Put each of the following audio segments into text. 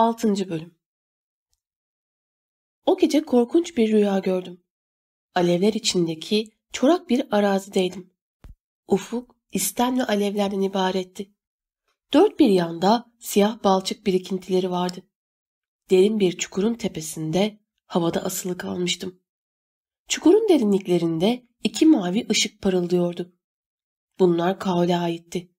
6. Bölüm O gece korkunç bir rüya gördüm. Alevler içindeki çorak bir arazideydim. Ufuk istenle alevlerden ibaretti. Dört bir yanda siyah balçık birikintileri vardı. Derin bir çukurun tepesinde havada asılı kalmıştım. Çukurun derinliklerinde iki mavi ışık parıldıyordu. Bunlar Kaol'e aitti.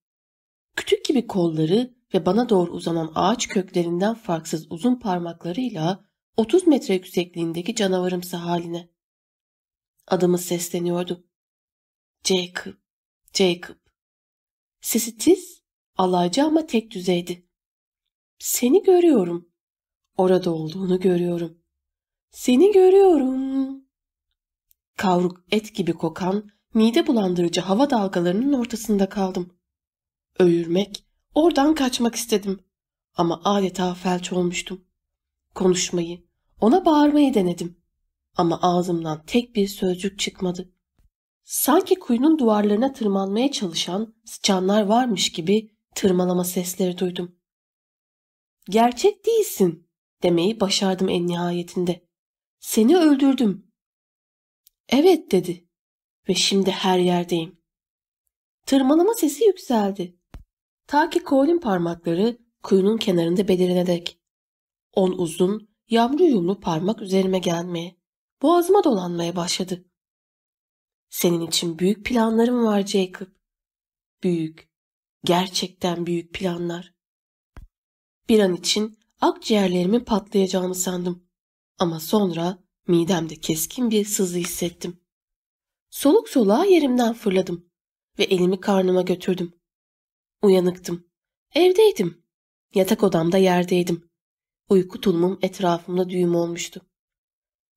Kütük gibi kolları ve bana doğru uzanan ağaç köklerinden farksız uzun parmaklarıyla 30 metre yüksekliğindeki canavarımsı haline. Adımı sesleniyordu. Jacob, Jacob. Sesi tiz, alaycı ama tek düzeydi. Seni görüyorum. Orada olduğunu görüyorum. Seni görüyorum. Kavruk et gibi kokan, mide bulandırıcı hava dalgalarının ortasında kaldım. Öğürmek, oradan kaçmak istedim. Ama adeta felç olmuştum. Konuşmayı, ona bağırmayı denedim. Ama ağzımdan tek bir sözcük çıkmadı. Sanki kuyunun duvarlarına tırmanmaya çalışan sıçanlar varmış gibi tırmalama sesleri duydum. Gerçek değilsin demeyi başardım en nihayetinde. Seni öldürdüm. Evet dedi ve şimdi her yerdeyim. Tırmalama sesi yükseldi. Ta ki Cole'in parmakları kuyunun kenarında belirene dek. On uzun, yağmur yumlu parmak üzerime gelmeye, boğazıma dolanmaya başladı. Senin için büyük planlarım var Jacob. Büyük, gerçekten büyük planlar. Bir an için akciğerlerimin patlayacağını sandım. Ama sonra midemde keskin bir sızı hissettim. Soluk soluğa yerimden fırladım ve elimi karnıma götürdüm. Uyanıktım. Evdeydim. Yatak odamda yerdeydim. Uyku tulumum etrafımda düğüm olmuştu.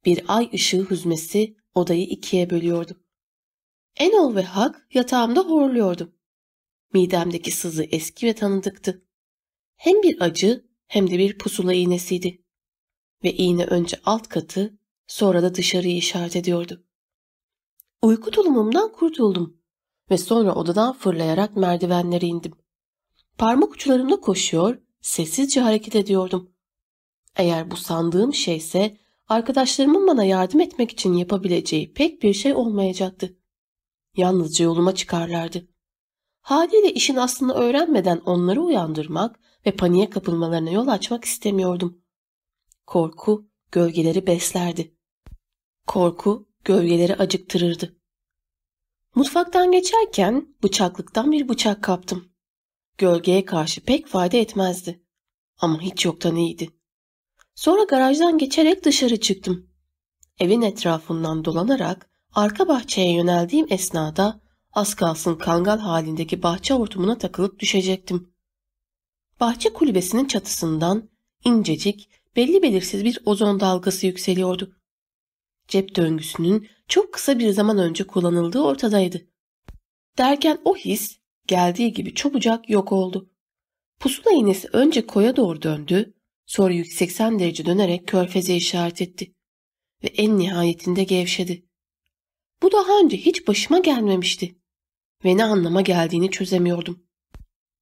Bir ay ışığı hüzmesi odayı ikiye bölüyordu. Enol ve Hak yatağımda horluyordu. Midemdeki sızı eski ve tanıdıktı. Hem bir acı hem de bir pusula iğnesiydi. Ve iğne önce alt katı sonra da dışarıyı işaret ediyordu. Uyku tulumumdan kurtuldum ve sonra odadan fırlayarak merdivenlere indim. Parmak uçlarımda koşuyor, sessizce hareket ediyordum. Eğer bu sandığım şeyse arkadaşlarımın bana yardım etmek için yapabileceği pek bir şey olmayacaktı. Yalnızca yoluma çıkarlardı. Haliyle işin aslını öğrenmeden onları uyandırmak ve paniğe kapılmalarına yol açmak istemiyordum. Korku gölgeleri beslerdi. Korku gölgeleri acıktırırdı. Mutfaktan geçerken bıçaklıktan bir bıçak kaptım. Gölgeye karşı pek fayda etmezdi. Ama hiç yoktan iyiydi. Sonra garajdan geçerek dışarı çıktım. Evin etrafından dolanarak arka bahçeye yöneldiğim esnada az kalsın kangal halindeki bahçe hortumuna takılıp düşecektim. Bahçe kulübesinin çatısından incecik, belli belirsiz bir ozon dalgası yükseliyordu. Cep döngüsünün çok kısa bir zaman önce kullanıldığı ortadaydı. Derken o his geldiği gibi çabucak yok oldu. Pusula iğnesi önce koya doğru döndü, sonra 180 derece dönerek körfeze işaret etti ve en nihayetinde gevşedi. Bu daha önce hiç başıma gelmemişti ve ne anlama geldiğini çözemiyordum.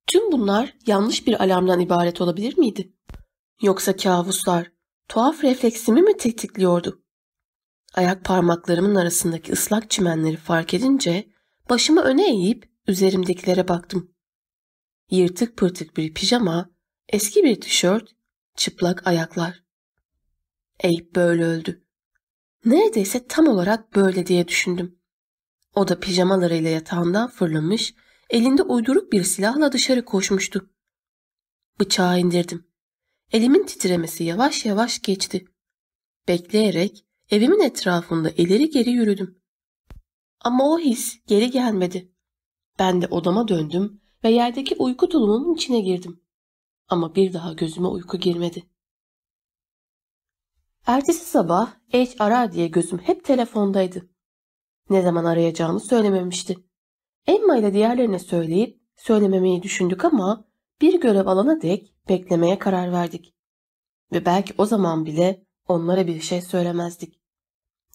Tüm bunlar yanlış bir alarmdan ibaret olabilir miydi? Yoksa kabuslar tuhaf refleksimi mi tetikliyordu? Ayak parmaklarımın arasındaki ıslak çimenleri fark edince başımı öne eğip üzerimdekilere baktım. Yırtık pırtık bir pijama, eski bir tişört, çıplak ayaklar. Eyüp böyle öldü. Neredeyse tam olarak böyle diye düşündüm. O da pijamalarıyla yatağından fırlamış, elinde uyduruk bir silahla dışarı koşmuştu. Bıçağı indirdim. Elimin titremesi yavaş yavaş geçti. Bekleyerek evimin etrafında ileri geri yürüdüm. Ama o his geri gelmedi. Ben de odama döndüm ve yerdeki uyku tulumunun içine girdim. Ama bir daha gözüme uyku girmedi. Ertesi sabah H arar diye gözüm hep telefondaydı. Ne zaman arayacağını söylememişti. Emma ile diğerlerine söyleyip söylememeyi düşündük ama bir görev alana dek beklemeye karar verdik. Ve belki o zaman bile onlara bir şey söylemezdik.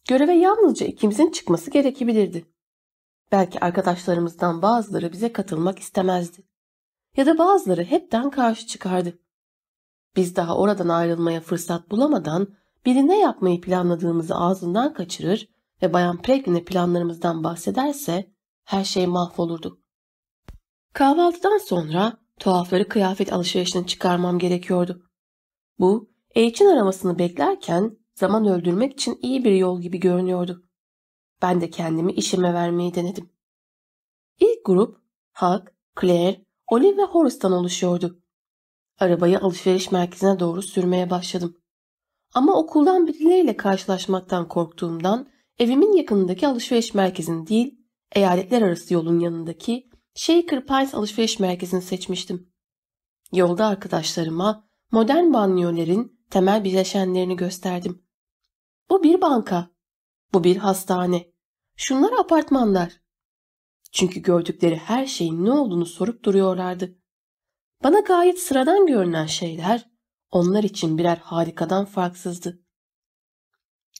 Göreve yalnızca ikimizin çıkması gerekebilirdi. Belki arkadaşlarımızdan bazıları bize katılmak istemezdi. Ya da bazıları hepten karşı çıkardı. Biz daha oradan ayrılmaya fırsat bulamadan biri ne yapmayı planladığımızı ağzından kaçırır ve Bayan Pregrin'e planlarımızdan bahsederse her şey mahvolurdu. Kahvaltıdan sonra tuhafları kıyafet alışverişini çıkarmam gerekiyordu. Bu, H'in aramasını beklerken zaman öldürmek için iyi bir yol gibi görünüyordu. Ben de kendimi işime vermeyi denedim. İlk grup Huck, Claire, Olive ve Horace'tan oluşuyordu. Arabayı alışveriş merkezine doğru sürmeye başladım. Ama okuldan birileriyle karşılaşmaktan korktuğumdan evimin yakınındaki alışveriş merkezini değil, eyaletler arası yolun yanındaki Shaker Pines alışveriş merkezini seçmiştim. Yolda arkadaşlarıma modern banyolerin temel bileşenlerini gösterdim. Bu bir banka, bu bir hastane, şunlar apartmanlar. Çünkü gördükleri her şeyin ne olduğunu sorup duruyorlardı. Bana gayet sıradan görünen şeyler onlar için birer harikadan farksızdı.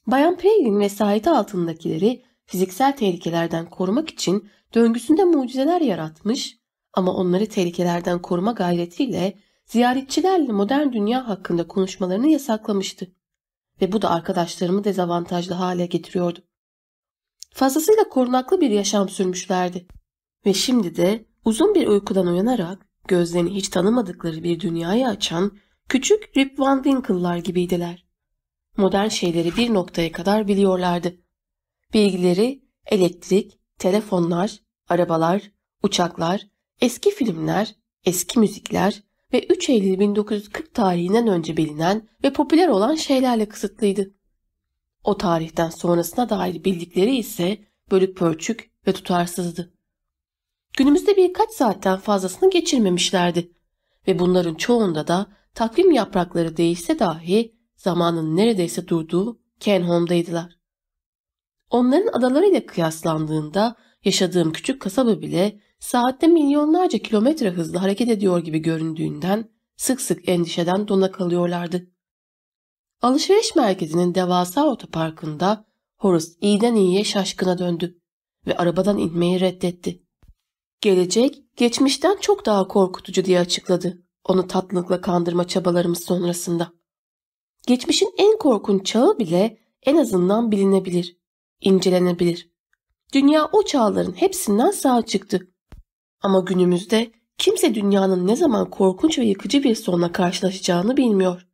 Bayan Peregrine vesayeti altındakileri fiziksel tehlikelerden korumak için döngüsünde mucizeler yaratmış ama onları tehlikelerden koruma gayretiyle ziyaretçilerle modern dünya hakkında konuşmalarını yasaklamıştı. Ve bu da arkadaşlarımı dezavantajlı hale getiriyordu. Fazlasıyla korunaklı bir yaşam sürmüşlerdi. Ve şimdi de uzun bir uykudan uyanarak gözlerini hiç tanımadıkları bir dünyayı açan küçük Rip Van Winkle'lar gibiydiler. Modern şeyleri bir noktaya kadar biliyorlardı. Bilgileri elektrik, telefonlar, arabalar, uçaklar, eski filmler, eski müzikler ve 3 Eylül 1940 tarihinden önce bilinen ve popüler olan şeylerle kısıtlıydı. O tarihten sonrasına dair bildikleri ise bölük pörçük ve tutarsızdı. Günümüzde birkaç saatten fazlasını geçirmemişlerdi ve bunların çoğunda da takvim yaprakları değişse dahi zamanın neredeyse durduğu Kenholm'daydılar. Onların adalarıyla kıyaslandığında yaşadığım küçük kasaba bile saatte milyonlarca kilometre hızla hareket ediyor gibi göründüğünden sık sık endişeden dona kalıyorlardı. Alışveriş merkezinin devasa otoparkında Horace iyiden iyiye şaşkına döndü ve arabadan inmeyi reddetti. Gelecek, geçmişten çok daha korkutucu diye açıkladı onu tatlılıkla kandırma çabalarımız sonrasında. Geçmişin en korkunç çağı bile en azından bilinebilir, incelenebilir. Dünya o çağların hepsinden sağ çıktı. Ama günümüzde kimse dünyanın ne zaman korkunç ve yıkıcı bir sonla karşılaşacağını bilmiyor.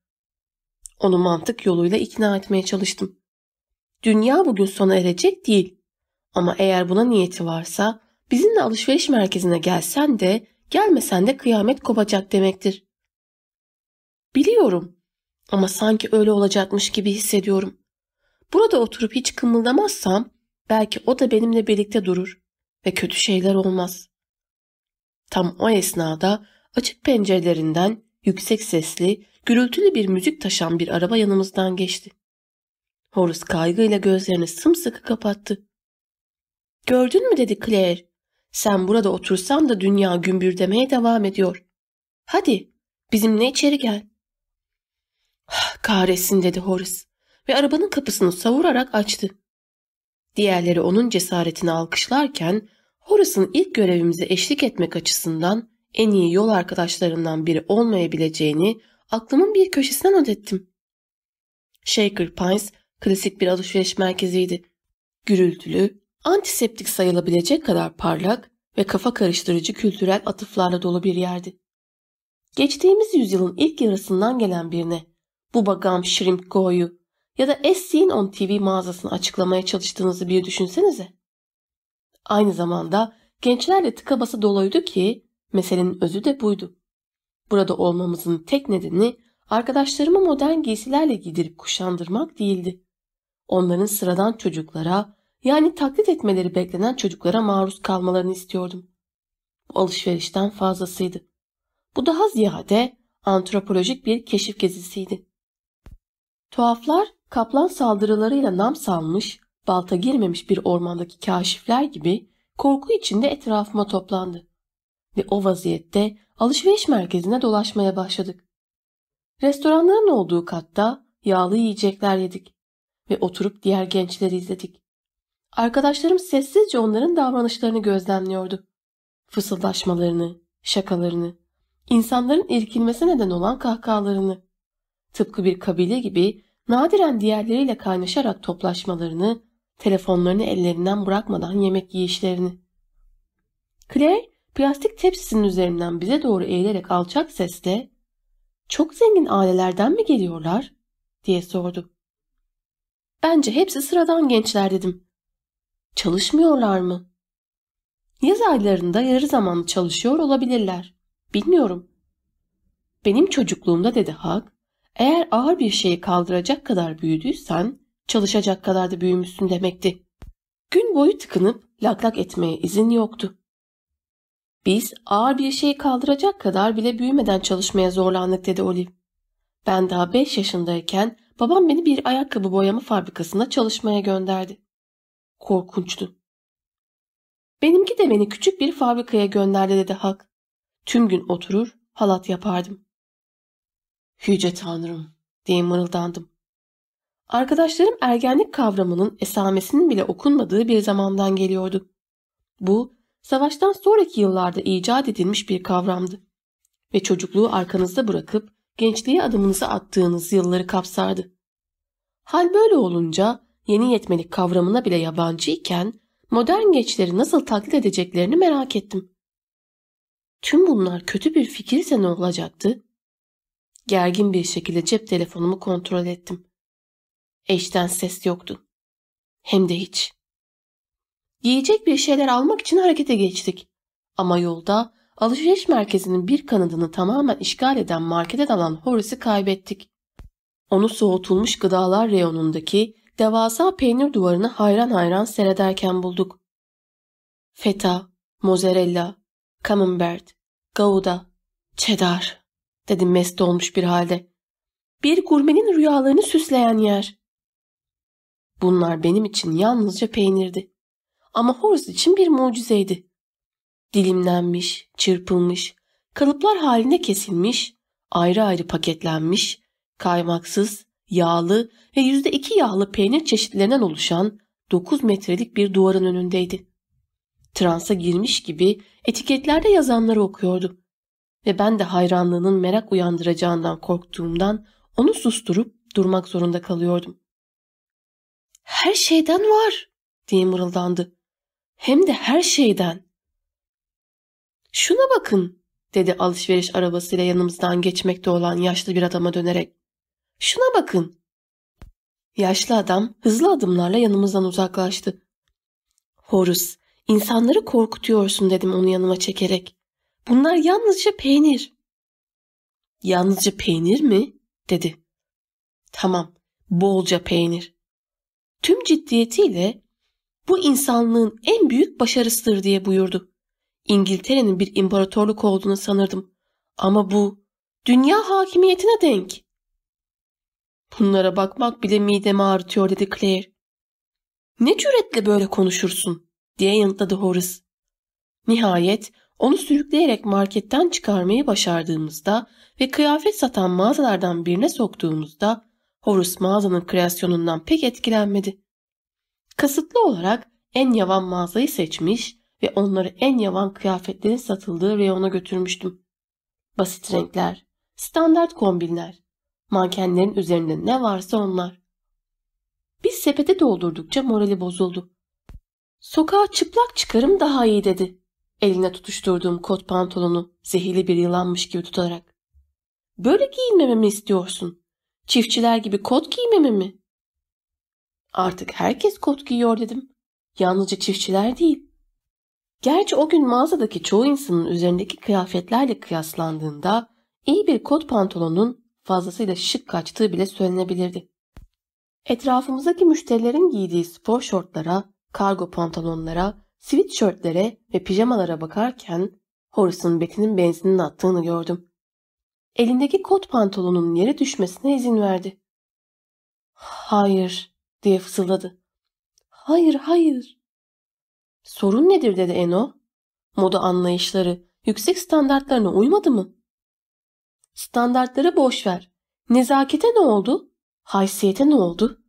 Onu mantık yoluyla ikna etmeye çalıştım. Dünya bugün sona erecek değil. Ama eğer buna niyeti varsa bizimle alışveriş merkezine gelsen de gelmesen de kıyamet kopacak demektir. Biliyorum ama sanki öyle olacakmış gibi hissediyorum. Burada oturup hiç kımıldamazsam belki o da benimle birlikte durur ve kötü şeyler olmaz. Tam o esnada açık pencerelerinden yüksek sesli, gürültülü bir müzik taşan bir araba yanımızdan geçti. Horace kaygıyla gözlerini sımsıkı kapattı. Gördün mü dedi Claire. Sen burada otursan da dünya gümbürdemeye devam ediyor. Hadi bizimle içeri gel. Kahretsin dedi Horace ve arabanın kapısını savurarak açtı. Diğerleri onun cesaretini alkışlarken Horace'ın ilk görevimize eşlik etmek açısından en iyi yol arkadaşlarından biri olmayabileceğini aklımın bir köşesine not ettim. Shaker Pines klasik bir alışveriş merkeziydi. Gürültülü, antiseptik sayılabilecek kadar parlak ve kafa karıştırıcı kültürel atıflarla dolu bir yerdi. Geçtiğimiz yüzyılın ilk yarısından gelen birine bu bagam Shrimp Go'yu ya da Seen on TV mağazasını açıklamaya çalıştığınızı bir düşünsenize. Aynı zamanda gençlerle tıka basa doluydu ki meselenin özü de buydu. Burada olmamızın tek nedeni arkadaşlarımı modern giysilerle giydirip kuşandırmak değildi. Onların sıradan çocuklara yani taklit etmeleri beklenen çocuklara maruz kalmalarını istiyordum. Bu alışverişten fazlasıydı. Bu daha ziyade antropolojik bir keşif gezisiydi. Tuhaflar kaplan saldırılarıyla nam salmış, balta girmemiş bir ormandaki kaşifler gibi korku içinde etrafıma toplandı. Ve o vaziyette alışveriş merkezine dolaşmaya başladık. Restoranların olduğu katta yağlı yiyecekler yedik ve oturup diğer gençleri izledik. Arkadaşlarım sessizce onların davranışlarını gözlemliyordu. Fısıldaşmalarını, şakalarını, insanların irkilmesi neden olan kahkahalarını. tıpkı bir kabile gibi nadiren diğerleriyle kaynaşarak toplaşmalarını, telefonlarını ellerinden bırakmadan yemek yiyişlerini. Claire plastik tepsisinin üzerinden bize doğru eğilerek alçak sesle ''Çok zengin ailelerden mi geliyorlar?'' diye sordu. ''Bence hepsi sıradan gençler.'' dedim. ''Çalışmıyorlar mı?'' Yaz aylarında yarı zamanlı çalışıyor olabilirler. Bilmiyorum. Benim çocukluğumda dedi Hak, eğer ağır bir şeyi kaldıracak kadar büyüdüysen çalışacak kadar da büyümüşsün demekti. Gün boyu tıkınıp lak lak etmeye izin yoktu. Biz ağır bir şeyi kaldıracak kadar bile büyümeden çalışmaya zorlandık dedi Olive. Ben daha 5 yaşındayken babam beni bir ayakkabı boyama fabrikasında çalışmaya gönderdi. Korkunçtu. Benimki de beni küçük bir fabrikaya gönderdi dedi Hak. Tüm gün oturur halat yapardım. Yüce Tanrım diye mırıldandım. Arkadaşlarım ergenlik kavramının esamesinin bile okunmadığı bir zamandan geliyordu. Bu savaştan sonraki yıllarda icat edilmiş bir kavramdı ve çocukluğu arkanızda bırakıp gençliğe adımınızı attığınız yılları kapsardı. Hal böyle olunca yeni yetmelik kavramına bile yabancıyken modern gençleri nasıl taklit edeceklerini merak ettim. Tüm bunlar kötü bir fikirse ne olacaktı? Gergin bir şekilde cep telefonumu kontrol ettim. Eşten ses yoktu. Hem de hiç. Yiyecek bir şeyler almak için harekete geçtik. Ama yolda alışveriş merkezinin bir kanadını tamamen işgal eden markete dalan Horace'i kaybettik. Onu soğutulmuş gıdalar reyonundaki devasa peynir duvarını hayran hayran seyrederken bulduk. Feta, mozzarella, camembert, gouda, cheddar dedim mest olmuş bir halde. Bir gurmenin rüyalarını süsleyen yer. Bunlar benim için yalnızca peynirdi. Ama Horace için bir mucizeydi. Dilimlenmiş, çırpılmış, kalıplar haline kesilmiş, ayrı ayrı paketlenmiş, kaymaksız, yağlı ve yüzde iki yağlı peynir çeşitlerinden oluşan 9 metrelik bir duvarın önündeydi. Transa girmiş gibi etiketlerde yazanları okuyordu. Ve ben de hayranlığının merak uyandıracağından korktuğumdan onu susturup durmak zorunda kalıyordum. Her şeyden var diye mırıldandı. Hem de her şeyden. Şuna bakın dedi alışveriş arabasıyla yanımızdan geçmekte olan yaşlı bir adama dönerek. Şuna bakın. Yaşlı adam hızlı adımlarla yanımızdan uzaklaştı. Horus, insanları korkutuyorsun dedim onu yanıma çekerek. Bunlar yalnızca peynir. Yalnızca peynir mi? dedi. Tamam, bolca peynir. Tüm ciddiyetiyle bu insanlığın en büyük başarısıdır diye buyurdu. İngiltere'nin bir imparatorluk olduğunu sanırdım. Ama bu dünya hakimiyetine denk. Bunlara bakmak bile midemi ağrıtıyor dedi Claire. Ne cüretle böyle konuşursun diye yanıtladı Horace. Nihayet onu sürükleyerek marketten çıkarmayı başardığımızda ve kıyafet satan mağazalardan birine soktuğumuzda Horus mağazanın kreasyonundan pek etkilenmedi. Kasıtlı olarak en yavan mağazayı seçmiş ve onları en yavan kıyafetlerin satıldığı reyona götürmüştüm. Basit renkler, standart kombinler, mankenlerin üzerinde ne varsa onlar. Biz sepete doldurdukça morali bozuldu. Sokağa çıplak çıkarım daha iyi dedi. Eline tutuşturduğum kot pantolonu zehirli bir yılanmış gibi tutarak. Böyle giyinmememi istiyorsun. Çiftçiler gibi kot giymemi mi? Artık herkes kot giyiyor dedim. Yalnızca çiftçiler değil. Gerçi o gün mağazadaki çoğu insanın üzerindeki kıyafetlerle kıyaslandığında iyi bir kot pantolonun fazlasıyla şık kaçtığı bile söylenebilirdi. Etrafımızdaki müşterilerin giydiği spor şortlara, kargo pantolonlara, sweatshirtlere ve pijamalara bakarken Horace'ın Betty'nin benzinin attığını gördüm. Elindeki kot pantolonun yere düşmesine izin verdi. Hayır diye fısıldadı. Hayır hayır. Sorun nedir dedi Eno. Moda anlayışları yüksek standartlarına uymadı mı? Standartları boş ver. Nezakete ne oldu? Haysiyete ne oldu?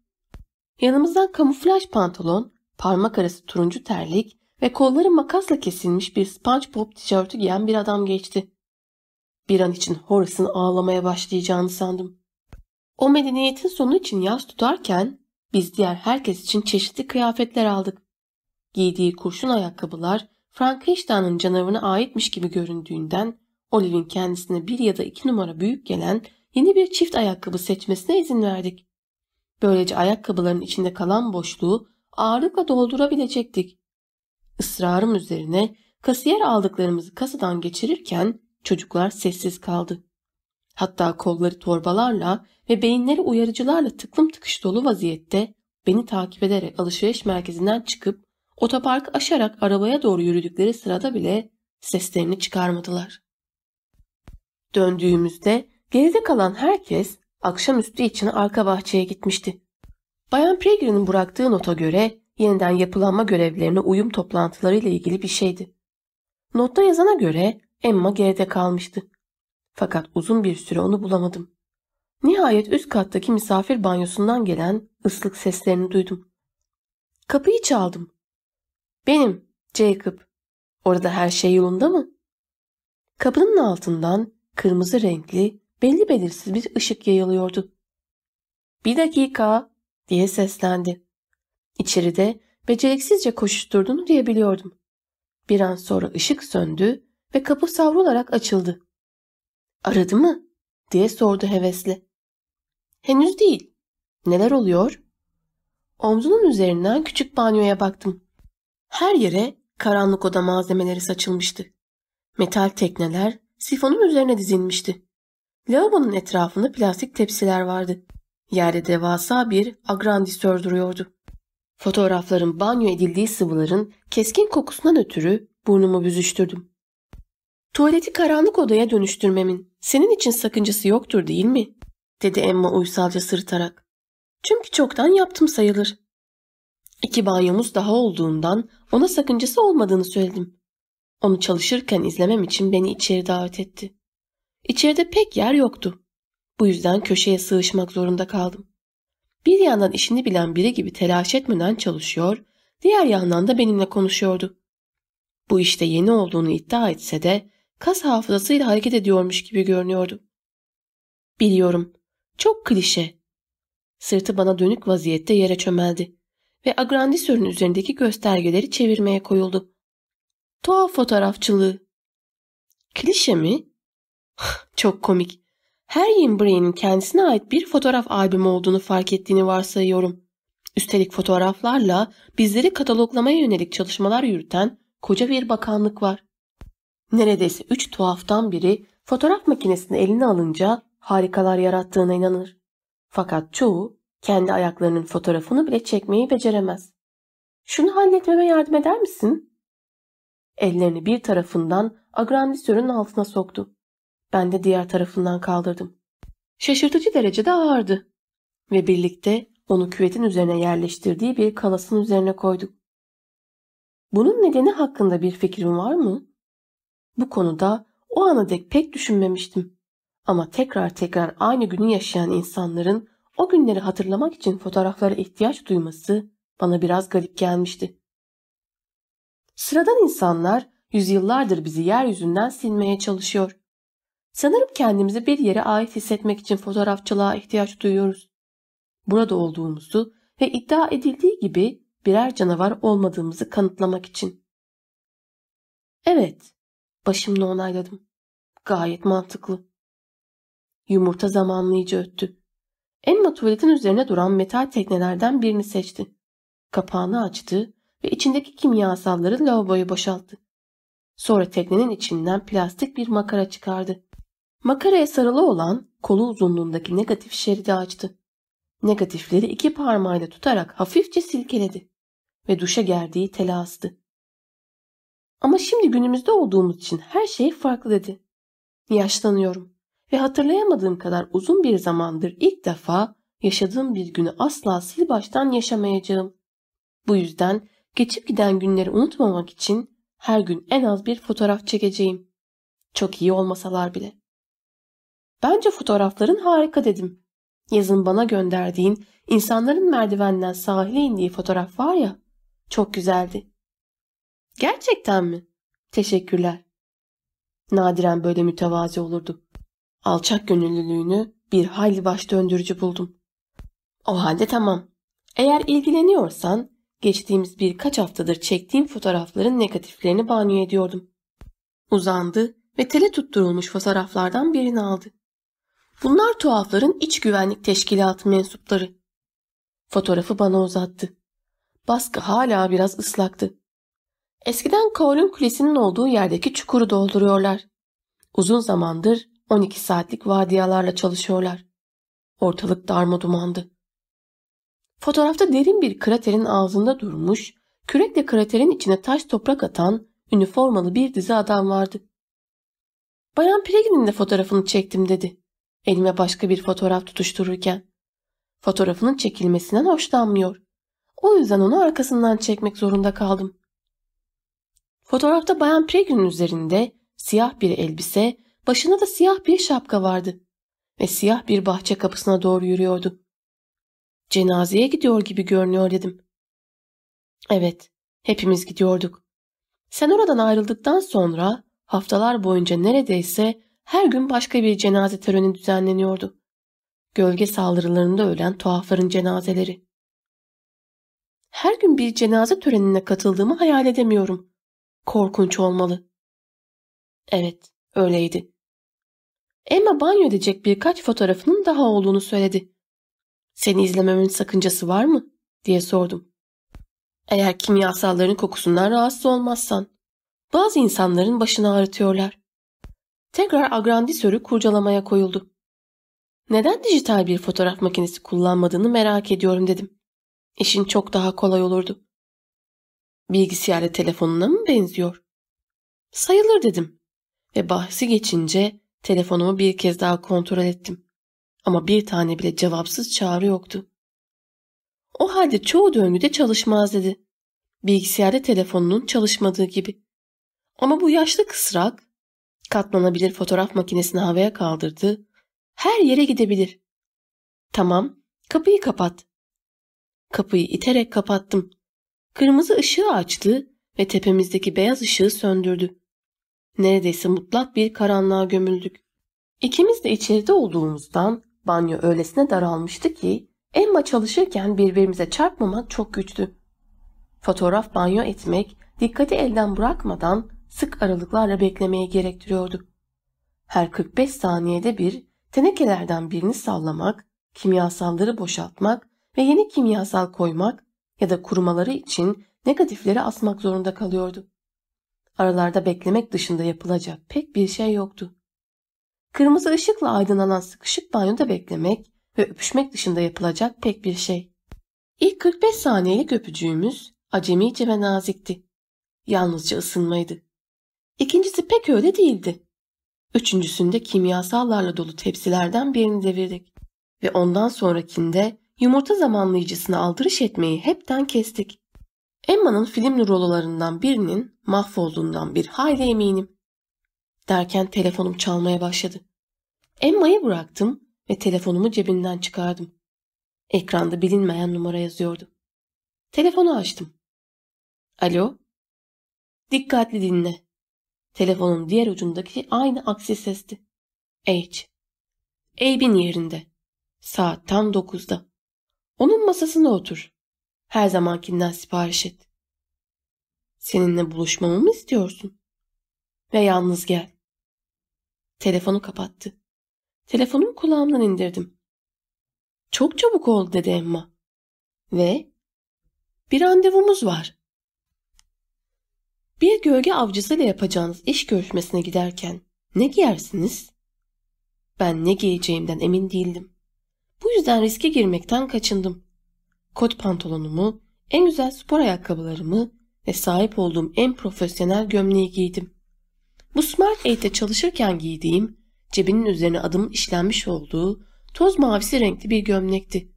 Yanımızdan kamuflaj pantolon, parmak arası turuncu terlik ve kolları makasla kesilmiş bir SpongeBob tişörtü giyen bir adam geçti. Bir an için Horace'ın ağlamaya başlayacağını sandım. O medeniyetin sonu için yaz tutarken biz diğer herkes için çeşitli kıyafetler aldık. Giydiği kurşun ayakkabılar Frankenstein'ın canavarına aitmiş gibi göründüğünden Olive'in kendisine bir ya da iki numara büyük gelen yeni bir çift ayakkabı seçmesine izin verdik. Böylece ayakkabıların içinde kalan boşluğu ağırlıkla doldurabilecektik. Israrım üzerine kasiyer aldıklarımızı kasadan geçirirken çocuklar sessiz kaldı. Hatta kolları torbalarla ve beyinleri uyarıcılarla tıklım tıkış dolu vaziyette beni takip ederek alışveriş merkezinden çıkıp otoparkı aşarak arabaya doğru yürüdükleri sırada bile seslerini çıkarmadılar. Döndüğümüzde geride kalan herkes akşamüstü için arka bahçeye gitmişti. Bayan Pregrin'in bıraktığı nota göre yeniden yapılanma görevlerine uyum toplantıları ile ilgili bir şeydi. Notta yazana göre Emma geride kalmıştı. Fakat uzun bir süre onu bulamadım. Nihayet üst kattaki misafir banyosundan gelen ıslık seslerini duydum. Kapıyı çaldım. Benim, Jacob. Orada her şey yolunda mı? Kapının altından kırmızı renkli, belli belirsiz bir ışık yayılıyordu. Bir dakika diye seslendi. İçeride beceriksizce koşuşturduğunu diyebiliyordum. Bir an sonra ışık söndü ve kapı savrularak açıldı. Aradı mı? diye sordu hevesli. Henüz değil. Neler oluyor? Omzunun üzerinden küçük banyoya baktım. Her yere karanlık oda malzemeleri saçılmıştı. Metal tekneler sifonun üzerine dizilmişti. Lavabonun etrafında plastik tepsiler vardı. Yerde devasa bir agrandisör duruyordu. Fotoğrafların banyo edildiği sıvıların keskin kokusundan ötürü burnumu büzüştürdüm. Tuvaleti karanlık odaya dönüştürmemin senin için sakıncası yoktur değil mi? dedi Emma uysalca sırıtarak. Çünkü çoktan yaptım sayılır. İki banyomuz daha olduğundan ona sakıncası olmadığını söyledim. Onu çalışırken izlemem için beni içeri davet etti. İçeride pek yer yoktu. Bu yüzden köşeye sığışmak zorunda kaldım. Bir yandan işini bilen biri gibi telaş etmeden çalışıyor, diğer yandan da benimle konuşuyordu. Bu işte yeni olduğunu iddia etse de kas hafızasıyla hareket ediyormuş gibi görünüyordu. Biliyorum, çok klişe. Sırtı bana dönük vaziyette yere çömeldi ve agrandisörün üzerindeki göstergeleri çevirmeye koyuldu. Tuhaf fotoğrafçılığı. Klişe mi? Çok komik. Her Brain'in kendisine ait bir fotoğraf albümü olduğunu fark ettiğini varsayıyorum. Üstelik fotoğraflarla bizleri kataloglamaya yönelik çalışmalar yürüten koca bir bakanlık var. Neredeyse üç tuhaftan biri fotoğraf makinesini eline alınca harikalar yarattığına inanır. Fakat çoğu kendi ayaklarının fotoğrafını bile çekmeyi beceremez. Şunu halletmeme yardım eder misin? Ellerini bir tarafından agrandisörün altına soktu. Ben de diğer tarafından kaldırdım. Şaşırtıcı derecede ağırdı. Ve birlikte onu küvetin üzerine yerleştirdiği bir kalasın üzerine koyduk. Bunun nedeni hakkında bir fikrin var mı? Bu konuda o ana dek pek düşünmemiştim. Ama tekrar tekrar aynı günü yaşayan insanların o günleri hatırlamak için fotoğraflara ihtiyaç duyması bana biraz garip gelmişti. Sıradan insanlar yüzyıllardır bizi yeryüzünden silmeye çalışıyor. Sanırım kendimizi bir yere ait hissetmek için fotoğrafçılığa ihtiyaç duyuyoruz. Burada olduğumuzu ve iddia edildiği gibi birer canavar olmadığımızı kanıtlamak için. Evet, başımla onayladım. Gayet mantıklı. Yumurta zamanlayıcı öttü. Emma tuvaletin üzerine duran metal teknelerden birini seçti. Kapağını açtı ve içindeki kimyasalları lavaboya boşalttı. Sonra teknenin içinden plastik bir makara çıkardı. Makaraya sarılı olan kolu uzunluğundaki negatif şeridi açtı. Negatifleri iki parmağıyla tutarak hafifçe silkeledi ve duşa gerdiği tele astı. Ama şimdi günümüzde olduğumuz için her şey farklı dedi. Yaşlanıyorum ve hatırlayamadığım kadar uzun bir zamandır ilk defa yaşadığım bir günü asla sil baştan yaşamayacağım. Bu yüzden geçip giden günleri unutmamak için her gün en az bir fotoğraf çekeceğim. Çok iyi olmasalar bile. Bence fotoğrafların harika dedim. Yazın bana gönderdiğin insanların merdivenden sahile indiği fotoğraf var ya, çok güzeldi. Gerçekten mi? Teşekkürler. Nadiren böyle mütevazi olurdu. Alçak gönüllülüğünü bir hayli baş döndürücü buldum. O halde tamam. Eğer ilgileniyorsan geçtiğimiz birkaç haftadır çektiğim fotoğrafların negatiflerini banyo ediyordum. Uzandı ve tele tutturulmuş fotoğraflardan birini aldı. Bunlar tuhafların iç güvenlik teşkilatı mensupları. Fotoğrafı bana uzattı. Baskı hala biraz ıslaktı. Eskiden Kowloon Kulesi'nin olduğu yerdeki çukuru dolduruyorlar. Uzun zamandır 12 saatlik vardiyalarla çalışıyorlar. Ortalık darmadumandı. Fotoğrafta derin bir kraterin ağzında durmuş, kürekle kraterin içine taş toprak atan üniformalı bir dizi adam vardı. Bayan Preggin'in de fotoğrafını çektim dedi. Elime başka bir fotoğraf tutuştururken. Fotoğrafının çekilmesinden hoşlanmıyor. O yüzden onu arkasından çekmek zorunda kaldım. Fotoğrafta Bayan Preggin'in üzerinde siyah bir elbise, başında da siyah bir şapka vardı ve siyah bir bahçe kapısına doğru yürüyordu. Cenazeye gidiyor gibi görünüyor dedim. Evet, hepimiz gidiyorduk. Sen oradan ayrıldıktan sonra haftalar boyunca neredeyse her gün başka bir cenaze töreni düzenleniyordu. Gölge saldırılarında ölen tuhafların cenazeleri. Her gün bir cenaze törenine katıldığımı hayal edemiyorum. Korkunç olmalı. Evet, öyleydi. Emma banyo edecek birkaç fotoğrafının daha olduğunu söyledi. Seni izlememin sakıncası var mı? diye sordum. Eğer kimyasalların kokusundan rahatsız olmazsan. Bazı insanların başını ağrıtıyorlar. Tekrar agrandisörü kurcalamaya koyuldu. Neden dijital bir fotoğraf makinesi kullanmadığını merak ediyorum dedim. İşin çok daha kolay olurdu. Bilgisayarla telefonuna mı benziyor? Sayılır dedim. Ve bahsi geçince telefonumu bir kez daha kontrol ettim. Ama bir tane bile cevapsız çağrı yoktu. O halde çoğu döngüde çalışmaz dedi. Bilgisayarda telefonunun çalışmadığı gibi. Ama bu yaşlı kısrak katlanabilir fotoğraf makinesini havaya kaldırdı. Her yere gidebilir. Tamam, kapıyı kapat. Kapıyı iterek kapattım. Kırmızı ışığı açtı ve tepemizdeki beyaz ışığı söndürdü. Neredeyse mutlak bir karanlığa gömüldük. İkimiz de içeride olduğumuzdan banyo öylesine daralmıştı ki Emma çalışırken birbirimize çarpmamak çok güçtü. Fotoğraf banyo etmek dikkati elden bırakmadan sık aralıklarla beklemeye gerektiriyordu. Her 45 saniyede bir tenekelerden birini sallamak, kimyasalları boşaltmak ve yeni kimyasal koymak ya da kurumaları için negatifleri asmak zorunda kalıyordu. Aralarda beklemek dışında yapılacak pek bir şey yoktu. Kırmızı ışıkla aydınlanan sıkışık banyoda beklemek ve öpüşmek dışında yapılacak pek bir şey. İlk 45 saniyelik öpücüğümüz acemice ve nazikti. Yalnızca ısınmaydı. İkincisi pek öyle değildi. Üçüncüsünde kimyasallarla dolu tepsilerden birini devirdik. Ve ondan sonrakinde yumurta zamanlayıcısına aldırış etmeyi hepten kestik. Emma'nın film rololarından birinin mahvolduğundan bir hayli eminim. Derken telefonum çalmaya başladı. Emma'yı bıraktım ve telefonumu cebinden çıkardım. Ekranda bilinmeyen numara yazıyordu. Telefonu açtım. Alo? Dikkatli dinle. Telefonun diğer ucundaki aynı aksi sesti. H. Abe'in yerinde. Saat tam dokuzda. Onun masasına otur. Her zamankinden sipariş et. Seninle buluşmamı mı istiyorsun? Ve yalnız gel. Telefonu kapattı. Telefonumu kulağımdan indirdim. Çok çabuk oldu dedi Emma. Ve bir randevumuz var. Bir gölge avcısıyla yapacağınız iş görüşmesine giderken ne giyersiniz? Ben ne giyeceğimden emin değildim. Bu yüzden riske girmekten kaçındım. Kot pantolonumu, en güzel spor ayakkabılarımı ve sahip olduğum en profesyonel gömleği giydim. Bu Smart 8'te çalışırken giydiğim, cebinin üzerine adımın işlenmiş olduğu toz mavisi renkli bir gömlekti.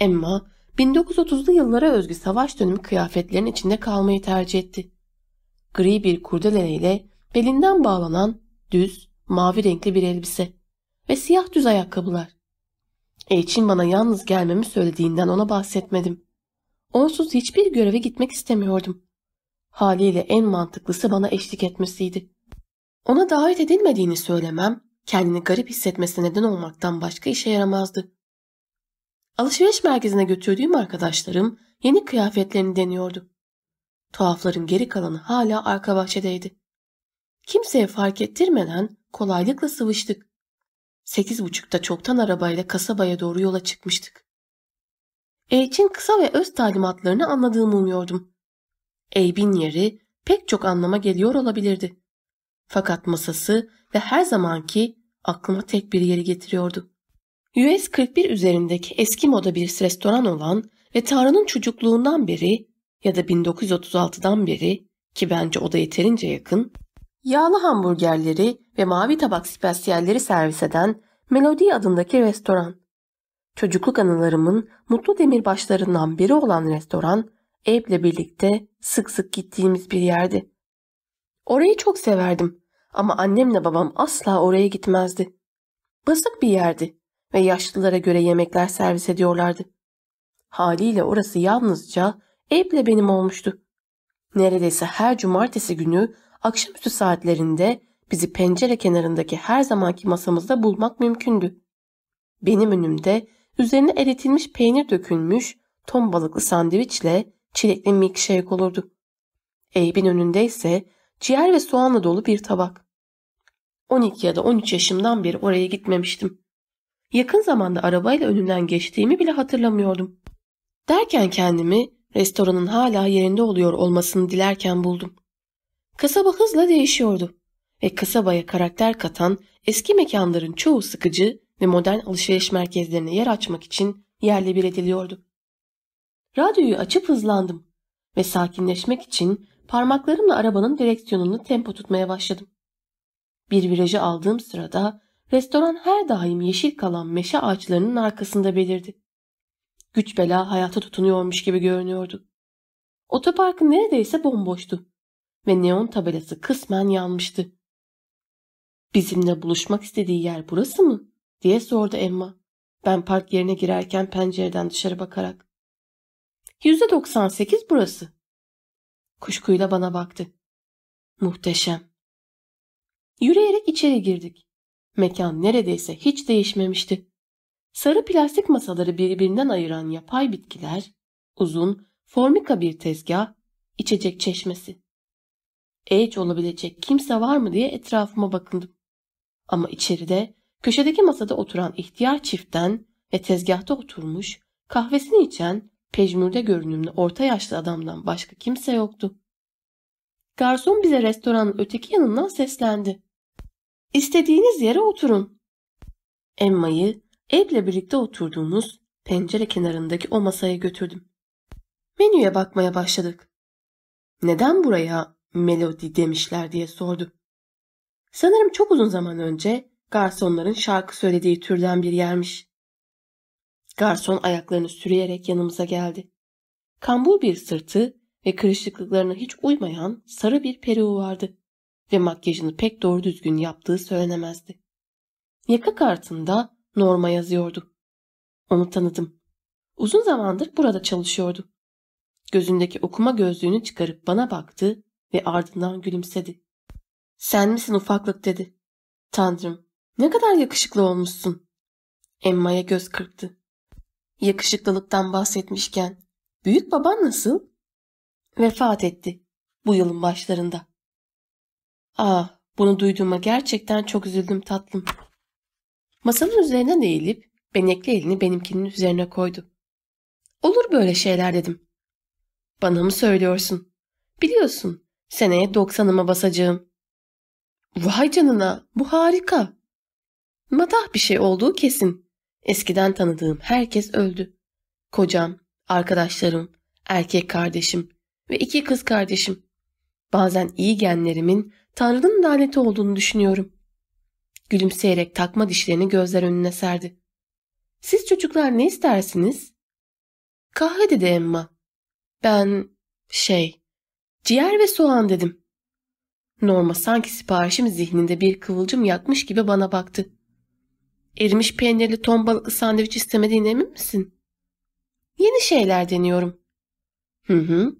Emma 1930'lu yıllara özgü savaş dönemi kıyafetlerin içinde kalmayı tercih etti. Gri bir kurdeleyle belinden bağlanan düz, mavi renkli bir elbise ve siyah düz ayakkabılar. Elçin bana yalnız gelmemi söylediğinden ona bahsetmedim. Onsuz hiçbir göreve gitmek istemiyordum. Haliyle en mantıklısı bana eşlik etmesiydi. Ona davet edilmediğini söylemem kendini garip hissetmesine neden olmaktan başka işe yaramazdı. Alışveriş merkezine götürdüğüm arkadaşlarım yeni kıyafetlerini deniyordu. Tuhafların geri kalanı hala arka bahçedeydi. Kimseye fark ettirmeden kolaylıkla sıvıştık. Sekiz buçukta çoktan arabayla kasabaya doğru yola çıkmıştık. Eğit'in kısa ve öz talimatlarını anladığımı umuyordum. Eyb'in yeri pek çok anlama geliyor olabilirdi. Fakat masası ve her zamanki aklıma tek bir yeri getiriyordu. US 41 üzerindeki eski moda bir restoran olan ve Tanrı'nın çocukluğundan beri ya da 1936'dan beri ki bence o da yeterince yakın, yağlı hamburgerleri ve mavi tabak spesiyalleri servis eden Melody adındaki restoran. Çocukluk anılarımın mutlu demirbaşlarından biri olan restoran, Abe'le birlikte sık sık gittiğimiz bir yerdi. Orayı çok severdim ama annemle babam asla oraya gitmezdi. Basık bir yerdi ve yaşlılara göre yemekler servis ediyorlardı. Haliyle orası yalnızca Abe'le benim olmuştu. Neredeyse her cumartesi günü akşamüstü saatlerinde bizi pencere kenarındaki her zamanki masamızda bulmak mümkündü. Benim önümde üzerine eritilmiş peynir dökülmüş ton balıklı sandviçle çilekli milkshake olurdu. Abe'in önünde ise ciğer ve soğanla dolu bir tabak. 12 ya da 13 yaşımdan beri oraya gitmemiştim. Yakın zamanda arabayla önünden geçtiğimi bile hatırlamıyordum. Derken kendimi restoranın hala yerinde oluyor olmasını dilerken buldum. Kasaba hızla değişiyordu ve kasabaya karakter katan eski mekanların çoğu sıkıcı ve modern alışveriş merkezlerine yer açmak için yerle bir ediliyordu. Radyoyu açıp hızlandım ve sakinleşmek için parmaklarımla arabanın direksiyonunu tempo tutmaya başladım. Bir virajı aldığım sırada restoran her daim yeşil kalan meşe ağaçlarının arkasında belirdi. Güç bela hayata tutunuyormuş gibi görünüyordu. Otoparkı neredeyse bomboştu ve neon tabelası kısmen yanmıştı. Bizimle buluşmak istediği yer burası mı? diye sordu Emma. Ben park yerine girerken pencereden dışarı bakarak. Yüzde doksan sekiz burası. Kuşkuyla bana baktı. Muhteşem. Yürüyerek içeri girdik. Mekan neredeyse hiç değişmemişti. Sarı plastik masaları birbirinden ayıran yapay bitkiler, uzun, formika bir tezgah, içecek çeşmesi. Eğiç olabilecek kimse var mı diye etrafıma bakındım. Ama içeride köşedeki masada oturan ihtiyar çiftten ve tezgahta oturmuş kahvesini içen pejmürde görünümlü orta yaşlı adamdan başka kimse yoktu. Garson bize restoranın öteki yanından seslendi. İstediğiniz yere oturun. Emma'yı Eb'le birlikte oturduğumuz pencere kenarındaki o masaya götürdüm. Menüye bakmaya başladık. Neden buraya melodi demişler diye sordu. Sanırım çok uzun zaman önce garsonların şarkı söylediği türden bir yermiş. Garson ayaklarını sürüyerek yanımıza geldi. Kambur bir sırtı ve kırışıklıklarına hiç uymayan sarı bir peruğu vardı ve makyajını pek doğru düzgün yaptığı söylenemezdi. Yaka kartında Norma yazıyordu. Onu tanıdım. Uzun zamandır burada çalışıyordu. Gözündeki okuma gözlüğünü çıkarıp bana baktı ve ardından gülümsedi. Sen misin ufaklık dedi. Tanrım ne kadar yakışıklı olmuşsun. Emma'ya göz kırptı. Yakışıklılıktan bahsetmişken büyük baban nasıl? Vefat etti bu yılın başlarında. Ah bunu duyduğuma gerçekten çok üzüldüm tatlım. Masanın üzerinden eğilip benekli elini benimkinin üzerine koydu. Olur böyle şeyler dedim. Bana mı söylüyorsun? Biliyorsun seneye doksanıma basacağım. Vay canına bu harika. Madah bir şey olduğu kesin. Eskiden tanıdığım herkes öldü. Kocam, arkadaşlarım, erkek kardeşim ve iki kız kardeşim. Bazen iyi genlerimin Tanrı'nın laneti olduğunu düşünüyorum. Gülümseyerek takma dişlerini gözler önüne serdi. Siz çocuklar ne istersiniz? Kahve dedi Emma. Ben şey ciğer ve soğan dedim. Norma sanki siparişim zihninde bir kıvılcım yakmış gibi bana baktı. Erimiş peynirli ton balıklı sandviç istemediğine emin misin? Yeni şeyler deniyorum. Hı hı.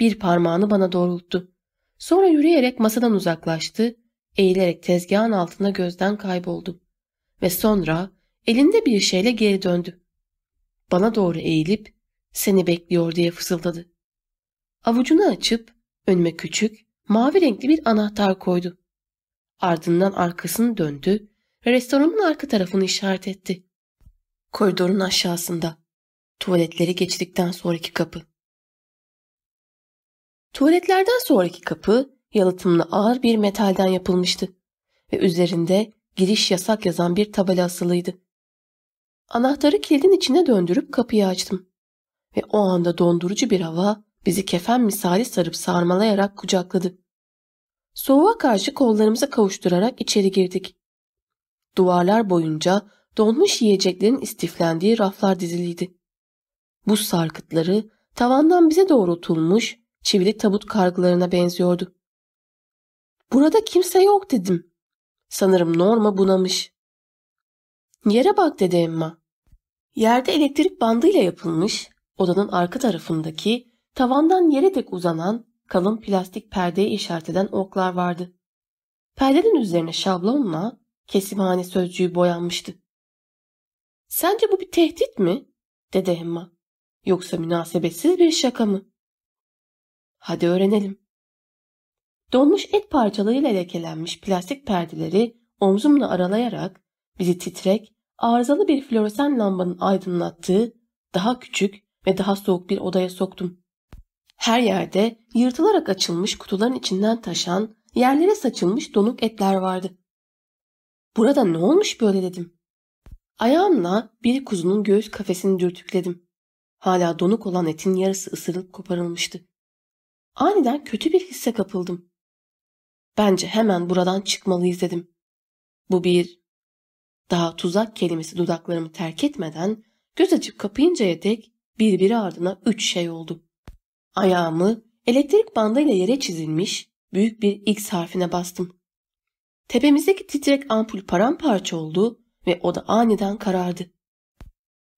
Bir parmağını bana doğrulttu. Sonra yürüyerek masadan uzaklaştı eğilerek tezgahın altına gözden kayboldu. Ve sonra elinde bir şeyle geri döndü. Bana doğru eğilip seni bekliyor diye fısıldadı. Avucunu açıp önüme küçük, mavi renkli bir anahtar koydu. Ardından arkasını döndü ve restoranın arka tarafını işaret etti. Koridorun aşağısında. Tuvaletleri geçtikten sonraki kapı. Tuvaletlerden sonraki kapı yalıtımlı ağır bir metalden yapılmıştı ve üzerinde giriş yasak yazan bir tabela asılıydı. Anahtarı kilidin içine döndürüp kapıyı açtım ve o anda dondurucu bir hava bizi kefen misali sarıp sarmalayarak kucakladı. Soğuğa karşı kollarımıza kavuşturarak içeri girdik. Duvarlar boyunca donmuş yiyeceklerin istiflendiği raflar diziliydi. Buz sarkıtları tavandan bize doğrultulmuş çivili tabut kargılarına benziyordu. Burada kimse yok dedim. Sanırım Norma bunamış. Yere bak dedi Emma. Yerde elektrik bandıyla yapılmış odanın arka tarafındaki tavandan yere dek uzanan kalın plastik perdeye işaret eden oklar vardı. Perdenin üzerine şablonla kesimhane sözcüğü boyanmıştı. Sence bu bir tehdit mi? dedi Emma. Yoksa münasebetsiz bir şaka mı? Hadi öğrenelim. Donmuş et parçalarıyla lekelenmiş plastik perdeleri omzumla aralayarak bizi titrek, arızalı bir floresan lambanın aydınlattığı daha küçük ve daha soğuk bir odaya soktum. Her yerde yırtılarak açılmış kutuların içinden taşan, yerlere saçılmış donuk etler vardı. Burada ne olmuş böyle dedim. Ayağımla bir kuzunun göğüs kafesini dürtükledim. Hala donuk olan etin yarısı ısırılıp koparılmıştı. Aniden kötü bir hisse kapıldım. Bence hemen buradan çıkmalıyız dedim. Bu bir... Daha tuzak kelimesi dudaklarımı terk etmeden göz açıp kapayıncaya dek birbiri ardına üç şey oldu. Ayağımı elektrik bandıyla yere çizilmiş büyük bir X harfine bastım. Tepemizdeki titrek ampul paramparça oldu ve o da aniden karardı.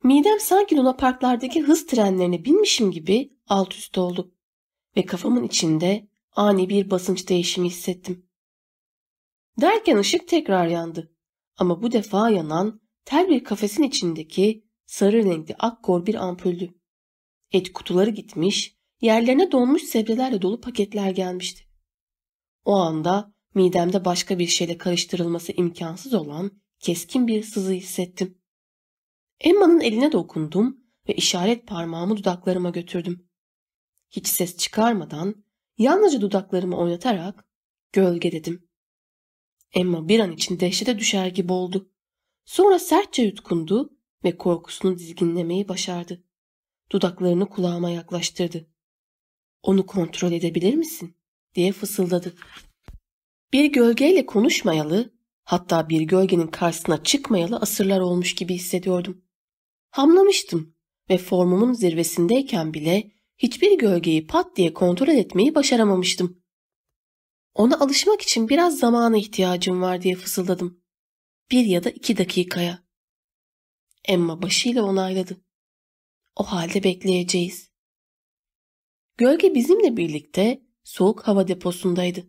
Midem sanki Luna Parklardaki hız trenlerine binmişim gibi alt üst oldu ve kafamın içinde ani bir basınç değişimi hissettim. Derken ışık tekrar yandı ama bu defa yanan tel bir kafesin içindeki sarı renkli akkor bir ampuldü. Et kutuları gitmiş, yerlerine donmuş sebzelerle dolu paketler gelmişti. O anda midemde başka bir şeyle karıştırılması imkansız olan keskin bir sızı hissettim. Emma'nın eline dokundum ve işaret parmağımı dudaklarıma götürdüm. Hiç ses çıkarmadan, yalnızca dudaklarımı oynatarak gölge dedim. Emma bir an için dehşete düşer gibi oldu. Sonra sertçe yutkundu ve korkusunu dizginlemeyi başardı. Dudaklarını kulağıma yaklaştırdı. Onu kontrol edebilir misin? diye fısıldadı. Bir gölgeyle konuşmayalı, hatta bir gölgenin karşısına çıkmayalı asırlar olmuş gibi hissediyordum. Hamlamıştım ve formumun zirvesindeyken bile hiçbir gölgeyi pat diye kontrol etmeyi başaramamıştım. Ona alışmak için biraz zamana ihtiyacım var diye fısıldadım. Bir ya da iki dakikaya. Emma başıyla onayladı. O halde bekleyeceğiz. Gölge bizimle birlikte soğuk hava deposundaydı.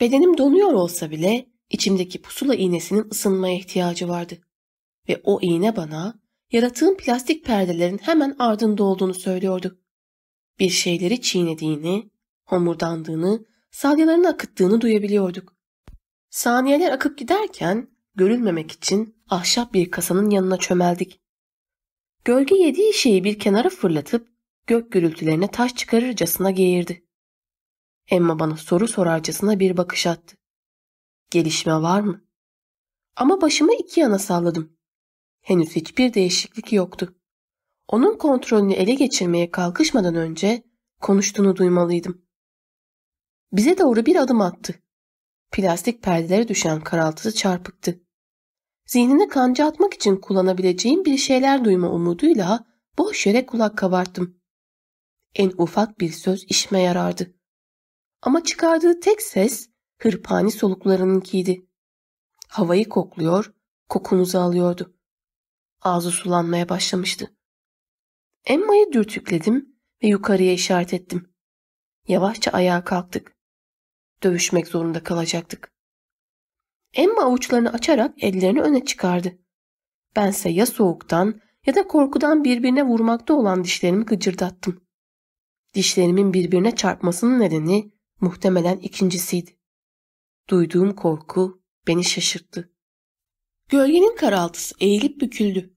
Bedenim donuyor olsa bile içimdeki pusula iğnesinin ısınmaya ihtiyacı vardı. Ve o iğne bana yaratığın plastik perdelerin hemen ardında olduğunu söylüyordu. Bir şeyleri çiğnediğini, homurdandığını, salyalarını akıttığını duyabiliyorduk. Saniyeler akıp giderken görülmemek için ahşap bir kasanın yanına çömeldik. Gölge yediği şeyi bir kenara fırlatıp gök gürültülerine taş çıkarırcasına geğirdi. Emma bana soru sorarcasına bir bakış attı. Gelişme var mı? Ama başımı iki yana salladım. Henüz hiçbir değişiklik yoktu. Onun kontrolünü ele geçirmeye kalkışmadan önce konuştuğunu duymalıydım. Bize doğru bir adım attı. Plastik perdelere düşen karaltısı çarpıktı. Zihnine kanca atmak için kullanabileceğim bir şeyler duyma umuduyla boş yere kulak kabarttım. En ufak bir söz işime yarardı. Ama çıkardığı tek ses hırpani soluklarınınkiydi. Havayı kokluyor, kokumuzu alıyordu. Ağzı sulanmaya başlamıştı. Emma'yı dürtükledim ve yukarıya işaret ettim. Yavaşça ayağa kalktık. Dövüşmek zorunda kalacaktık. Emma avuçlarını açarak ellerini öne çıkardı. Bense ya soğuktan ya da korkudan birbirine vurmakta olan dişlerimi gıcırdattım. Dişlerimin birbirine çarpmasının nedeni muhtemelen ikincisiydi. Duyduğum korku beni şaşırttı. Gölgenin karaltısı eğilip büküldü.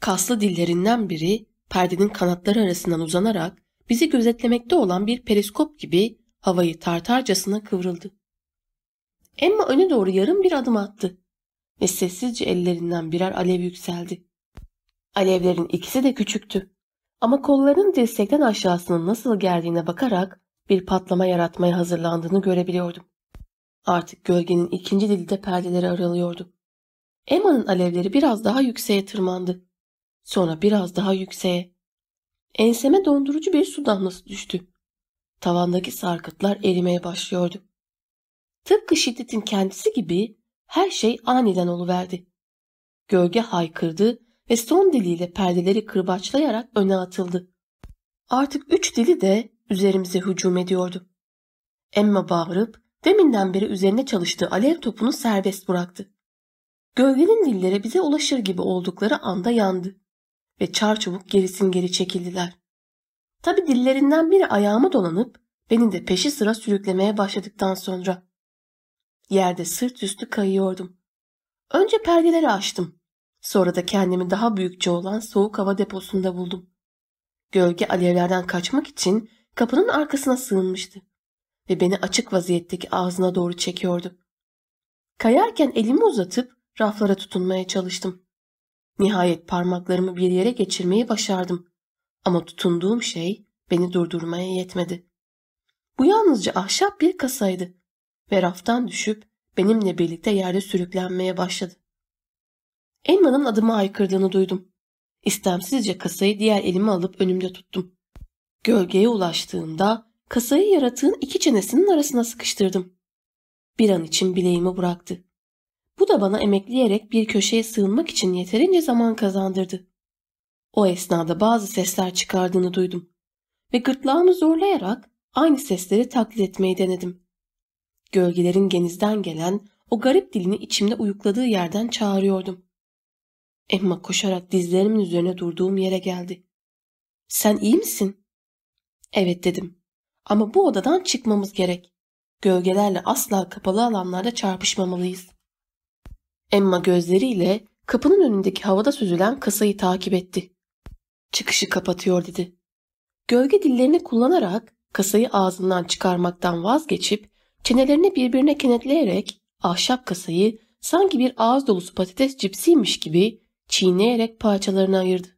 Kaslı dillerinden biri perdenin kanatları arasından uzanarak bizi gözetlemekte olan bir periskop gibi havayı tartarcasına kıvrıldı. Emma öne doğru yarım bir adım attı ve sessizce ellerinden birer alev yükseldi. Alevlerin ikisi de küçüktü ama kollarının dirsekten aşağısının nasıl geldiğine bakarak bir patlama yaratmaya hazırlandığını görebiliyordum. Artık gölgenin ikinci dili de perdeleri aralıyordu. Emma'nın alevleri biraz daha yükseğe tırmandı. Sonra biraz daha yükseğe. Enseme dondurucu bir su damlası düştü. Tavandaki sarkıtlar erimeye başlıyordu. Tıpkı şiddetin kendisi gibi her şey aniden oluverdi. Gölge haykırdı ve son diliyle perdeleri kırbaçlayarak öne atıldı. Artık üç dili de üzerimize hücum ediyordu. Emma bağırıp deminden beri üzerine çalıştığı alev topunu serbest bıraktı. Gölgenin dilleri bize ulaşır gibi oldukları anda yandı ve çarçabuk gerisin geri çekildiler. Tabi dillerinden biri ayağıma dolanıp beni de peşi sıra sürüklemeye başladıktan sonra. Yerde sırt üstü kayıyordum. Önce perdeleri açtım. Sonra da kendimi daha büyükçe olan soğuk hava deposunda buldum. Gölge alevlerden kaçmak için kapının arkasına sığınmıştı ve beni açık vaziyetteki ağzına doğru çekiyordu. Kayarken elimi uzatıp raflara tutunmaya çalıştım. Nihayet parmaklarımı bir yere geçirmeyi başardım. Ama tutunduğum şey beni durdurmaya yetmedi. Bu yalnızca ahşap bir kasaydı ve raftan düşüp benimle birlikte yerde sürüklenmeye başladı. Emma'nın adımı aykırdığını duydum. İstemsizce kasayı diğer elime alıp önümde tuttum. Gölgeye ulaştığımda kasayı yaratığın iki çenesinin arasına sıkıştırdım. Bir an için bileğimi bıraktı. Bu da bana emekleyerek bir köşeye sığınmak için yeterince zaman kazandırdı. O esnada bazı sesler çıkardığını duydum ve gırtlağımı zorlayarak aynı sesleri taklit etmeyi denedim. Gölgelerin genizden gelen o garip dilini içimde uyukladığı yerden çağırıyordum. Emma koşarak dizlerimin üzerine durduğum yere geldi. Sen iyi misin? Evet dedim. Ama bu odadan çıkmamız gerek. Gölgelerle asla kapalı alanlarda çarpışmamalıyız. Emma gözleriyle kapının önündeki havada süzülen kasayı takip etti. Çıkışı kapatıyor dedi. Gölge dillerini kullanarak kasayı ağzından çıkarmaktan vazgeçip çenelerini birbirine kenetleyerek ahşap kasayı sanki bir ağız dolusu patates cipsiymiş gibi çiğneyerek parçalarına ayırdı.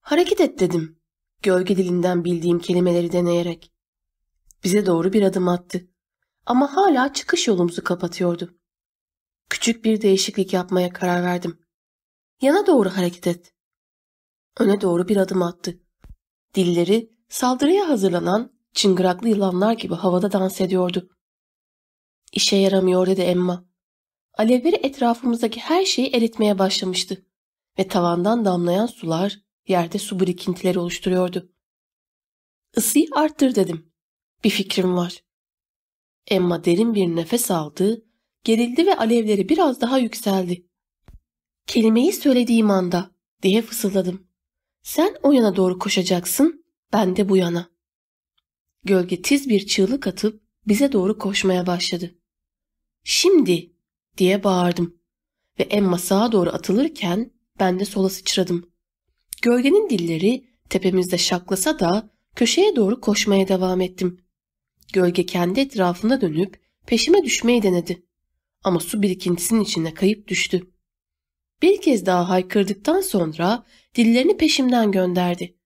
Hareket et dedim. Gölge dilinden bildiğim kelimeleri deneyerek. Bize doğru bir adım attı. Ama hala çıkış yolumuzu kapatıyordu. Küçük bir değişiklik yapmaya karar verdim. Yana doğru hareket et. Öne doğru bir adım attı. Dilleri saldırıya hazırlanan çıngıraklı yılanlar gibi havada dans ediyordu. İşe yaramıyor dedi Emma. Alevleri etrafımızdaki her şeyi eritmeye başlamıştı ve tavandan damlayan sular yerde su birikintileri oluşturuyordu. Isıyı arttır dedim. Bir fikrim var. Emma derin bir nefes aldı gerildi ve alevleri biraz daha yükseldi. Kelimeyi söylediğim anda diye fısıldadım. Sen o yana doğru koşacaksın, ben de bu yana. Gölge tiz bir çığlık atıp bize doğru koşmaya başladı. Şimdi diye bağırdım ve Emma sağa doğru atılırken ben de sola sıçradım. Gölgenin dilleri tepemizde şaklasa da köşeye doğru koşmaya devam ettim. Gölge kendi etrafında dönüp peşime düşmeyi denedi ama su birikintisinin içine kayıp düştü. Bir kez daha haykırdıktan sonra dillerini peşimden gönderdi.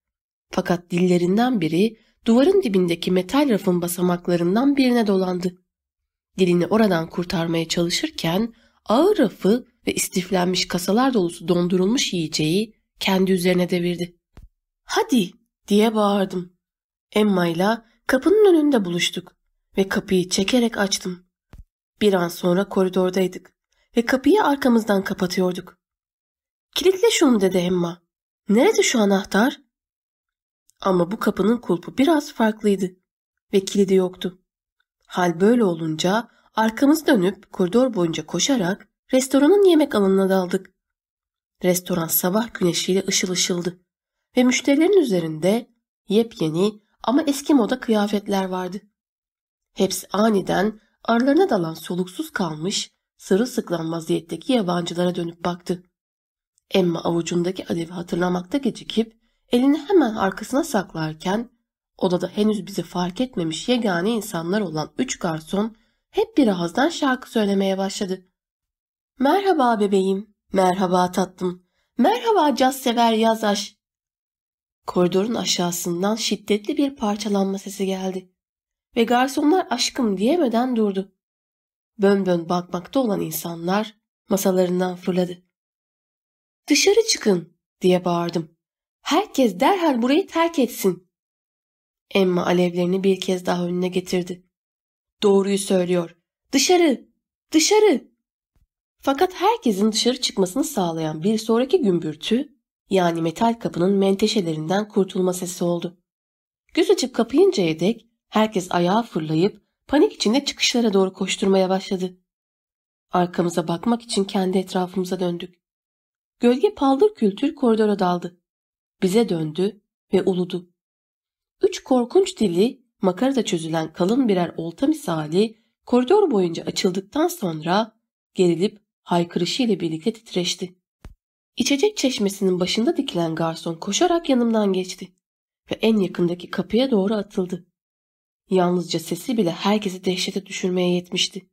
Fakat dillerinden biri duvarın dibindeki metal rafın basamaklarından birine dolandı. Dilini oradan kurtarmaya çalışırken ağır rafı ve istiflenmiş kasalar dolusu dondurulmuş yiyeceği kendi üzerine devirdi. Hadi diye bağırdım. Emma ile kapının önünde buluştuk ve kapıyı çekerek açtım. Bir an sonra koridordaydık ve kapıyı arkamızdan kapatıyorduk. Kilitle şunu dedi Emma. Nerede şu anahtar? Ama bu kapının kulpu biraz farklıydı ve kilidi yoktu. Hal böyle olunca arkamızı dönüp koridor boyunca koşarak restoranın yemek alanına daldık. Restoran sabah güneşiyle ışıl ışıldı ve müşterilerin üzerinde yepyeni ama eski moda kıyafetler vardı. Hepsi aniden aralarına dalan soluksuz kalmış, sırılsıklam vaziyetteki yabancılara dönüp baktı. Emma avucundaki alevi hatırlamakta gecikip elini hemen arkasına saklarken odada henüz bizi fark etmemiş yegane insanlar olan üç garson hep bir ağızdan şarkı söylemeye başladı. Merhaba bebeğim, merhaba tatlım, merhaba caz sever yazaş. Koridorun aşağısından şiddetli bir parçalanma sesi geldi ve garsonlar aşkım diyemeden durdu. Bön bön bakmakta olan insanlar masalarından fırladı. Dışarı çıkın diye bağırdım. Herkes derhal burayı terk etsin. Emma alevlerini bir kez daha önüne getirdi. Doğruyu söylüyor. Dışarı! Dışarı! Fakat herkesin dışarı çıkmasını sağlayan bir sonraki gümbürtü, yani metal kapının menteşelerinden kurtulma sesi oldu. Göz açıp kapayıncaya dek herkes ayağa fırlayıp panik içinde çıkışlara doğru koşturmaya başladı. Arkamıza bakmak için kendi etrafımıza döndük. Gölge paldır kültür koridora daldı. Bize döndü ve uludu. Üç korkunç dili makarada çözülen kalın birer olta misali koridor boyunca açıldıktan sonra gerilip haykırışıyla birlikte titreşti. İçecek çeşmesinin başında dikilen garson koşarak yanımdan geçti ve en yakındaki kapıya doğru atıldı. Yalnızca sesi bile herkesi dehşete düşürmeye yetmişti.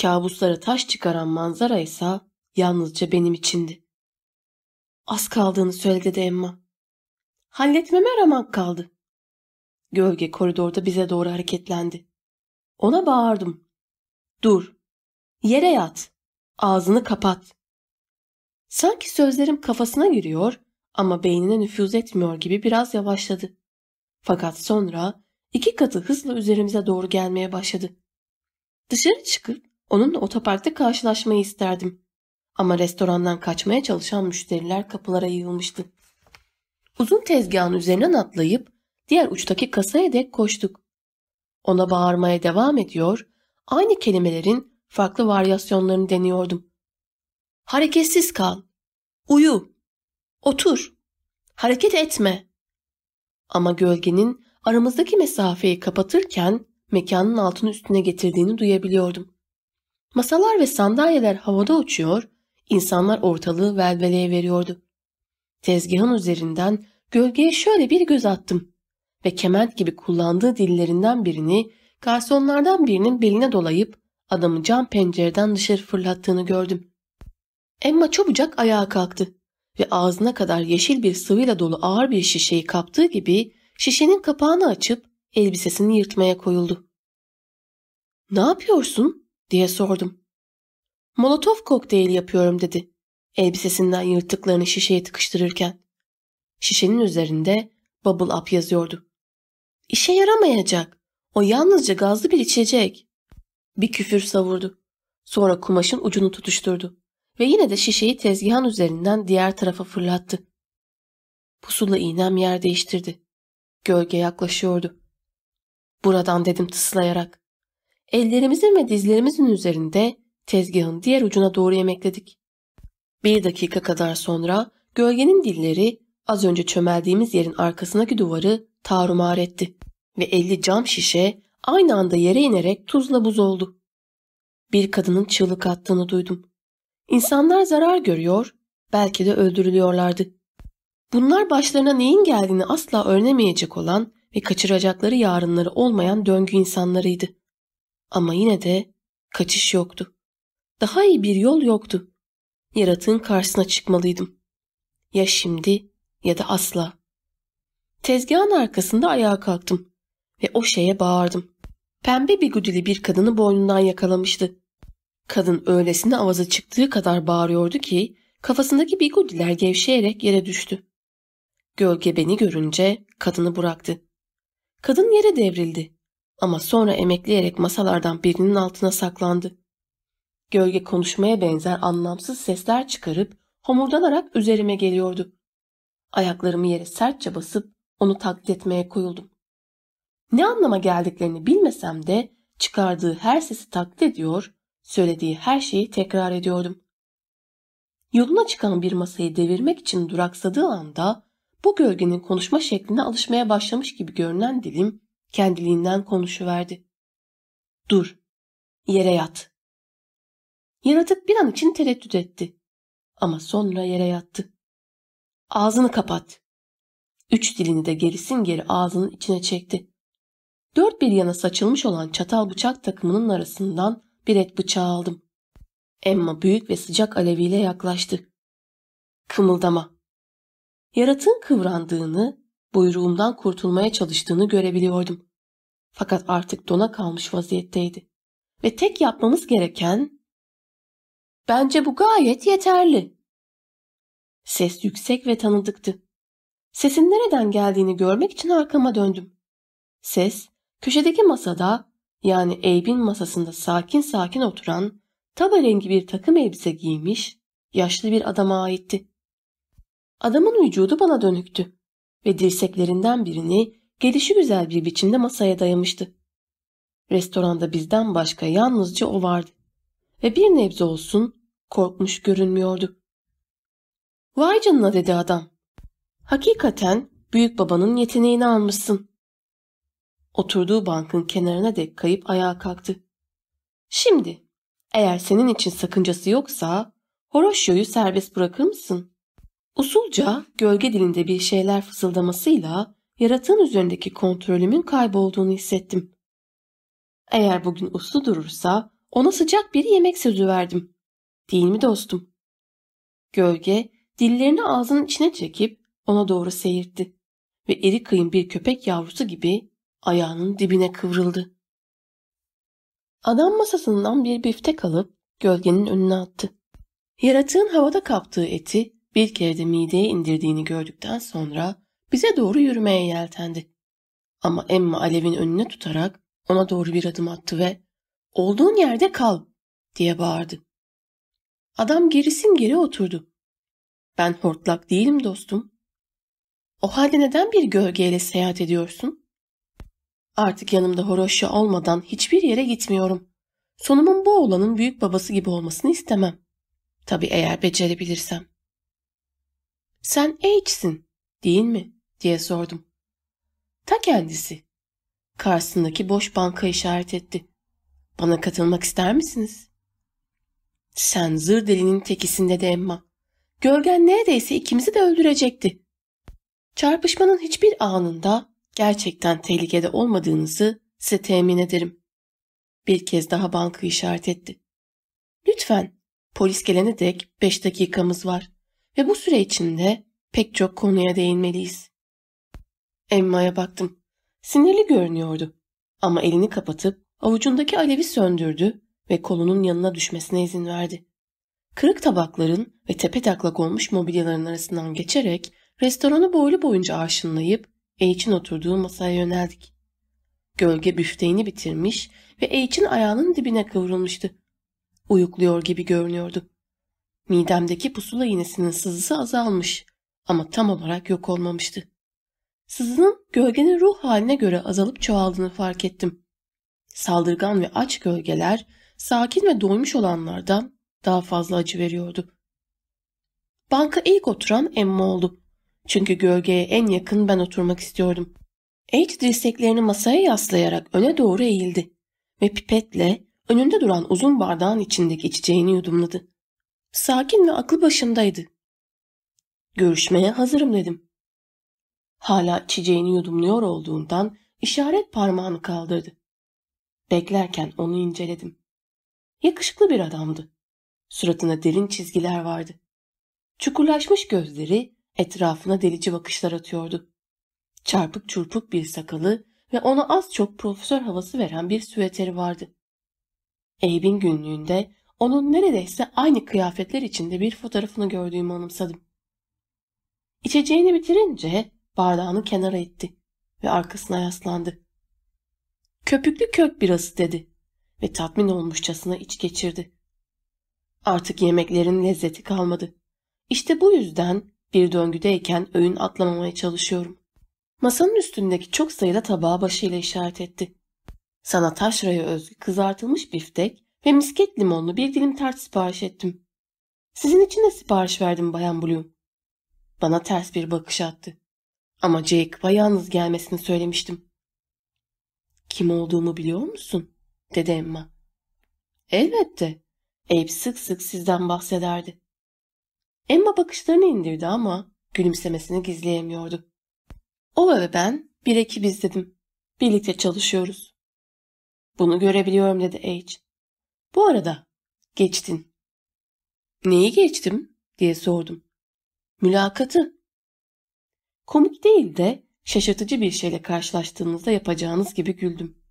Kabuslara taş çıkaran manzara ise yalnızca benim içindi. Az kaldığını söyledi de Emma. Halletmeme aramak kaldı. Gölge koridorda bize doğru hareketlendi. Ona bağırdım. Dur. Yere yat. Ağzını kapat. Sanki sözlerim kafasına giriyor ama beynine nüfuz etmiyor gibi biraz yavaşladı. Fakat sonra iki katı hızla üzerimize doğru gelmeye başladı. Dışarı çıkıp onunla otoparkta karşılaşmayı isterdim. Ama restorandan kaçmaya çalışan müşteriler kapılara yığılmıştı. Uzun tezgahın üzerinden atlayıp diğer uçtaki kasaya dek koştuk. Ona bağırmaya devam ediyor, aynı kelimelerin farklı varyasyonlarını deniyordum. Hareketsiz kal. Uyu. Otur. Hareket etme. Ama gölgenin aramızdaki mesafeyi kapatırken mekanın altını üstüne getirdiğini duyabiliyordum. Masalar ve sandalyeler havada uçuyor, insanlar ortalığı velveleye veriyordu. Tezgahın üzerinden gölgeye şöyle bir göz attım ve kement gibi kullandığı dillerinden birini garsonlardan birinin beline dolayıp adamı cam pencereden dışarı fırlattığını gördüm. Emma çabucak ayağa kalktı ve ağzına kadar yeşil bir sıvıyla dolu ağır bir şişeyi kaptığı gibi şişenin kapağını açıp elbisesini yırtmaya koyuldu. ''Ne yapıyorsun?'' diye sordum. ''Molotov kokteyli yapıyorum.'' dedi elbisesinden yırtıklarını şişeye tıkıştırırken. Şişenin üzerinde Bubble Up yazıyordu. ''İşe yaramayacak. O yalnızca gazlı bir içecek.'' Bir küfür savurdu. Sonra kumaşın ucunu tutuşturdu ve yine de şişeyi tezgahın üzerinden diğer tarafa fırlattı. Pusula iğnem yer değiştirdi. Gölge yaklaşıyordu. Buradan dedim tıslayarak. Ellerimizin ve dizlerimizin üzerinde tezgahın diğer ucuna doğru yemekledik. Bir dakika kadar sonra gölgenin dilleri az önce çömeldiğimiz yerin arkasındaki duvarı tarumar etti ve elli cam şişe aynı anda yere inerek tuzla buz oldu. Bir kadının çığlık attığını duydum. İnsanlar zarar görüyor, belki de öldürülüyorlardı. Bunlar başlarına neyin geldiğini asla öğrenemeyecek olan ve kaçıracakları yarınları olmayan döngü insanlarıydı. Ama yine de kaçış yoktu. Daha iyi bir yol yoktu. Yaratığın karşısına çıkmalıydım. Ya şimdi ya da asla. Tezgahın arkasında ayağa kalktım ve o şeye bağırdım. Pembe bigudili bir kadını boynundan yakalamıştı. Kadın öylesine avaza çıktığı kadar bağırıyordu ki kafasındaki bigudiler gevşeyerek yere düştü. Gölge beni görünce kadını bıraktı. Kadın yere devrildi ama sonra emekleyerek masalardan birinin altına saklandı. Gölge konuşmaya benzer anlamsız sesler çıkarıp homurdanarak üzerime geliyordu. Ayaklarımı yere sertçe basıp onu taklit etmeye koyuldum. Ne anlama geldiklerini bilmesem de çıkardığı her sesi taklit ediyor, söylediği her şeyi tekrar ediyordum. Yoluna çıkan bir masayı devirmek için duraksadığı anda bu gölgenin konuşma şekline alışmaya başlamış gibi görünen dilim kendiliğinden konuşuverdi. Dur, yere yat. Yaratık bir an için tereddüt etti. Ama sonra yere yattı. Ağzını kapat. Üç dilini de gerisin geri ağzının içine çekti. Dört bir yana saçılmış olan çatal bıçak takımının arasından bir et bıçağı aldım. Emma büyük ve sıcak aleviyle yaklaştı. Kımıldama. Yaratığın kıvrandığını, buyruğumdan kurtulmaya çalıştığını görebiliyordum. Fakat artık dona kalmış vaziyetteydi. Ve tek yapmamız gereken... Bence bu gayet yeterli. Ses yüksek ve tanıdıktı. Sesin nereden geldiğini görmek için arkama döndüm. Ses, köşedeki masada yani Abe'in masasında sakin sakin oturan, taba rengi bir takım elbise giymiş, yaşlı bir adama aitti. Adamın vücudu bana dönüktü ve dirseklerinden birini gelişi güzel bir biçimde masaya dayamıştı. Restoranda bizden başka yalnızca o vardı ve bir nebze olsun korkmuş görünmüyordu. Vay canına dedi adam. Hakikaten büyük babanın yeteneğini almışsın. Oturduğu bankın kenarına dek kayıp ayağa kalktı. Şimdi eğer senin için sakıncası yoksa Horaşyo'yu serbest bırakır mısın? Usulca gölge dilinde bir şeyler fısıldamasıyla yaratığın üzerindeki kontrolümün kaybolduğunu hissettim. Eğer bugün uslu durursa ona sıcak bir yemek sözü verdim. Değil mi dostum? Gölge dillerini ağzının içine çekip ona doğru seyirtti ve eri kıyım bir köpek yavrusu gibi ayağının dibine kıvrıldı. Adam masasından bir biftek alıp gölgenin önüne attı. Yaratığın havada kaptığı eti bir kere de mideye indirdiğini gördükten sonra bize doğru yürümeye yeltendi. Ama Emma Alev'in önüne tutarak ona doğru bir adım attı ve ''Olduğun yerde kal!'' diye bağırdı. Adam gerisin geri oturdu. ''Ben hortlak değilim dostum. O halde neden bir gölgeyle seyahat ediyorsun?'' Artık yanımda Horoşya olmadan hiçbir yere gitmiyorum. Sonumun bu oğlanın büyük babası gibi olmasını istemem. Tabii eğer becerebilirsem. Sen H'sin, değil mi? diye sordum. Ta kendisi. Karşısındaki boş banka işaret etti. Bana katılmak ister misiniz? Sen zır delinin tekisinde de Emma. Gölgen neredeyse ikimizi de öldürecekti. Çarpışmanın hiçbir anında gerçekten tehlikede olmadığınızı size temin ederim. Bir kez daha banka işaret etti. Lütfen polis gelene dek beş dakikamız var ve bu süre içinde pek çok konuya değinmeliyiz. Emma'ya baktım. Sinirli görünüyordu ama elini kapatıp avucundaki alevi söndürdü ve kolunun yanına düşmesine izin verdi. Kırık tabakların ve tepe taklak olmuş mobilyaların arasından geçerek restoranı boylu boyunca arşınlayıp H'in oturduğu masaya yöneldik. Gölge büfteğini bitirmiş ve H'in ayağının dibine kıvrılmıştı. Uyukluyor gibi görünüyordu. Midemdeki pusula iğnesinin sızısı azalmış ama tam olarak yok olmamıştı. Sızının gölgenin ruh haline göre azalıp çoğaldığını fark ettim. Saldırgan ve aç gölgeler sakin ve doymuş olanlardan daha fazla acı veriyordu. Banka ilk oturan Emma oldu. Çünkü gölgeye en yakın ben oturmak istiyordum. H dirseklerini masaya yaslayarak öne doğru eğildi ve pipetle önünde duran uzun bardağın içindeki içeceğini yudumladı. Sakin ve aklı başındaydı. Görüşmeye hazırım dedim. Hala içeceğini yudumluyor olduğundan işaret parmağını kaldırdı. Beklerken onu inceledim. Yakışıklı bir adamdı. Suratına derin çizgiler vardı. Çukurlaşmış gözleri etrafına delici bakışlar atıyordu. Çarpık çurpuk bir sakalı ve ona az çok profesör havası veren bir süveteri vardı. Abe'in günlüğünde onun neredeyse aynı kıyafetler içinde bir fotoğrafını gördüğümü anımsadım. İçeceğini bitirince bardağını kenara itti ve arkasına yaslandı. Köpüklü kök birası dedi ve tatmin olmuşçasına iç geçirdi. Artık yemeklerin lezzeti kalmadı. İşte bu yüzden bir döngüdeyken öğün atlamamaya çalışıyorum. Masanın üstündeki çok sayıda tabağa başıyla işaret etti. Sana taşraya özgü kızartılmış biftek ve misket limonlu bir dilim tart sipariş ettim. Sizin için de sipariş verdim Bayan Bloom. Bana ters bir bakış attı. Ama Jacob'a yalnız gelmesini söylemiştim. Kim olduğumu biliyor musun? dedi Emma. Elbette. Abe sık sık sizden bahsederdi. Emma bakışlarını indirdi ama gülümsemesini gizleyemiyordu. O ve ben bir ekibiz dedim. Birlikte çalışıyoruz. Bunu görebiliyorum dedi H. Bu arada geçtin. Neyi geçtim diye sordum. Mülakatı. Komik değil de şaşırtıcı bir şeyle karşılaştığınızda yapacağınız gibi güldüm.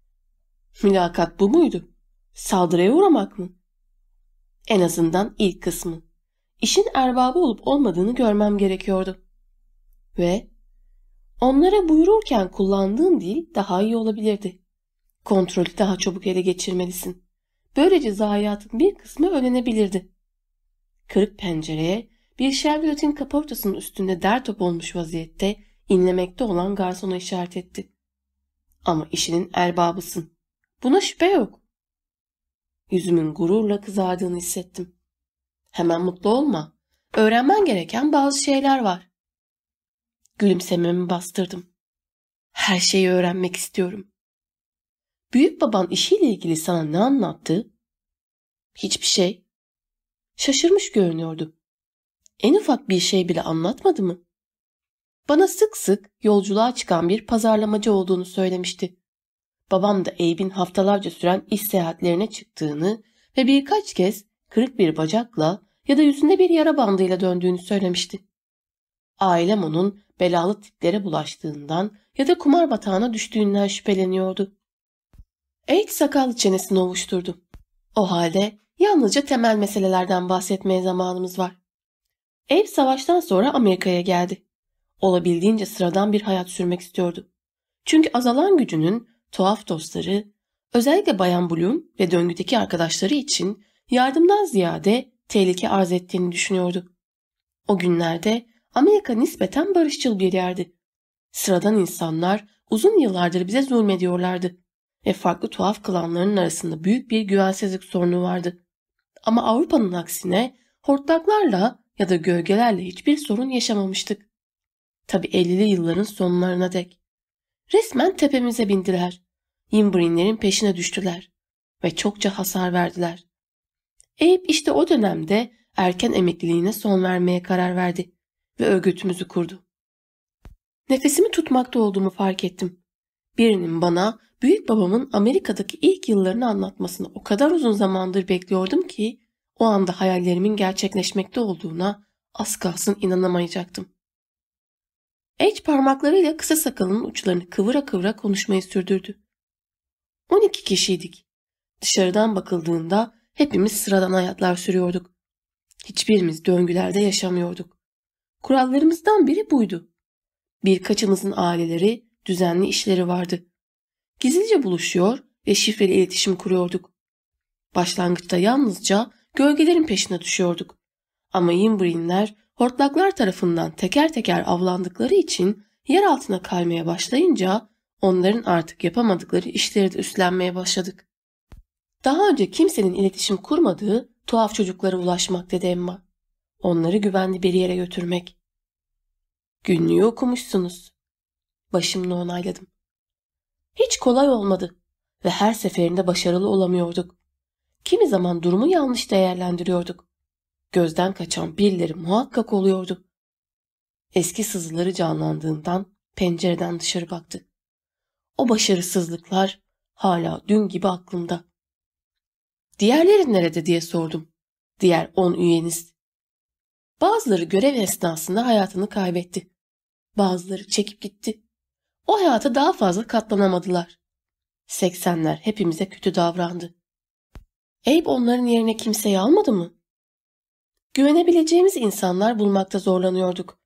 Mülakat bu muydu? Saldırıya uğramak mı? En azından ilk kısmı. İşin erbabı olup olmadığını görmem gerekiyordu. Ve onlara buyururken kullandığın dil daha iyi olabilirdi. Kontrolü daha çabuk ele geçirmelisin. Böylece zayiatın bir kısmı ölenebilirdi. Kırık pencereye bir Chevrolet'in kaportasının üstünde der top olmuş vaziyette inlemekte olan garsona işaret etti. Ama işinin erbabısın. Buna şüphe yok. Yüzümün gururla kızardığını hissettim. Hemen mutlu olma. Öğrenmen gereken bazı şeyler var. Gülümsememi bastırdım. Her şeyi öğrenmek istiyorum. Büyük baban işiyle ilgili sana ne anlattı? Hiçbir şey. Şaşırmış görünüyordu. En ufak bir şey bile anlatmadı mı? Bana sık sık yolculuğa çıkan bir pazarlamacı olduğunu söylemişti. Babam da Abe'in haftalarca süren iş seyahatlerine çıktığını ve birkaç kez kırık bir bacakla ya da yüzünde bir yara bandıyla döndüğünü söylemişti. Ailem onun belalı tiplere bulaştığından ya da kumar batağına düştüğünden şüpheleniyordu. Abe sakallı çenesini ovuşturdu. O halde yalnızca temel meselelerden bahsetmeye zamanımız var. Abe savaştan sonra Amerika'ya geldi. Olabildiğince sıradan bir hayat sürmek istiyordu. Çünkü azalan gücünün tuhaf dostları, özellikle Bayan Bloom ve döngüdeki arkadaşları için yardımdan ziyade tehlike arz ettiğini düşünüyordu. O günlerde Amerika nispeten barışçıl bir yerdi. Sıradan insanlar uzun yıllardır bize zulmediyorlardı ve farklı tuhaf klanların arasında büyük bir güvensizlik sorunu vardı. Ama Avrupa'nın aksine hortlaklarla ya da gölgelerle hiçbir sorun yaşamamıştık. Tabi 50'li yılların sonlarına dek. Resmen tepemize bindiler. Yimbrinlerin peşine düştüler ve çokça hasar verdiler. Eyüp işte o dönemde erken emekliliğine son vermeye karar verdi ve örgütümüzü kurdu. Nefesimi tutmakta olduğumu fark ettim. Birinin bana büyük babamın Amerika'daki ilk yıllarını anlatmasını o kadar uzun zamandır bekliyordum ki o anda hayallerimin gerçekleşmekte olduğuna az kalsın inanamayacaktım. H parmaklarıyla kısa sakalının uçlarını kıvıra kıvıra konuşmayı sürdürdü. 12 kişiydik. Dışarıdan bakıldığında hepimiz sıradan hayatlar sürüyorduk. Hiçbirimiz döngülerde yaşamıyorduk. Kurallarımızdan biri buydu. Birkaçımızın aileleri, düzenli işleri vardı. Gizlice buluşuyor ve şifreli iletişim kuruyorduk. Başlangıçta yalnızca gölgelerin peşine düşüyorduk. Ama Yimbrinler hortlaklar tarafından teker teker avlandıkları için yer altına kaymaya başlayınca onların artık yapamadıkları işleri de üstlenmeye başladık. Daha önce kimsenin iletişim kurmadığı tuhaf çocuklara ulaşmak dedi Emma. Onları güvenli bir yere götürmek. Günlüğü okumuşsunuz. Başımla onayladım. Hiç kolay olmadı ve her seferinde başarılı olamıyorduk. Kimi zaman durumu yanlış değerlendiriyorduk. Gözden kaçan birileri muhakkak oluyordu. Eski sızıları canlandığından pencereden dışarı baktı. O başarısızlıklar hala dün gibi aklımda. Diğerleri nerede diye sordum. Diğer on üyeniz. Bazıları görev esnasında hayatını kaybetti. Bazıları çekip gitti. O hayata daha fazla katlanamadılar. Seksenler hepimize kötü davrandı. Eyüp onların yerine kimseyi almadı mı? Güvenebileceğimiz insanlar bulmakta zorlanıyorduk.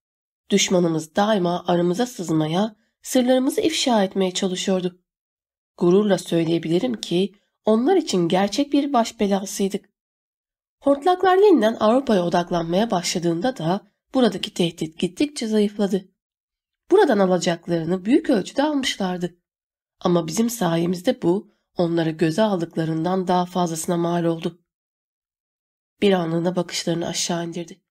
Düşmanımız daima aramıza sızmaya, sırlarımızı ifşa etmeye çalışıyordu. Gururla söyleyebilirim ki onlar için gerçek bir baş belasıydık. Hortlaklar yeniden Avrupa'ya odaklanmaya başladığında da buradaki tehdit gittikçe zayıfladı. Buradan alacaklarını büyük ölçüde almışlardı. Ama bizim sayemizde bu onlara göze aldıklarından daha fazlasına mal oldu. Bir anlığına bakışlarını aşağı indirdi.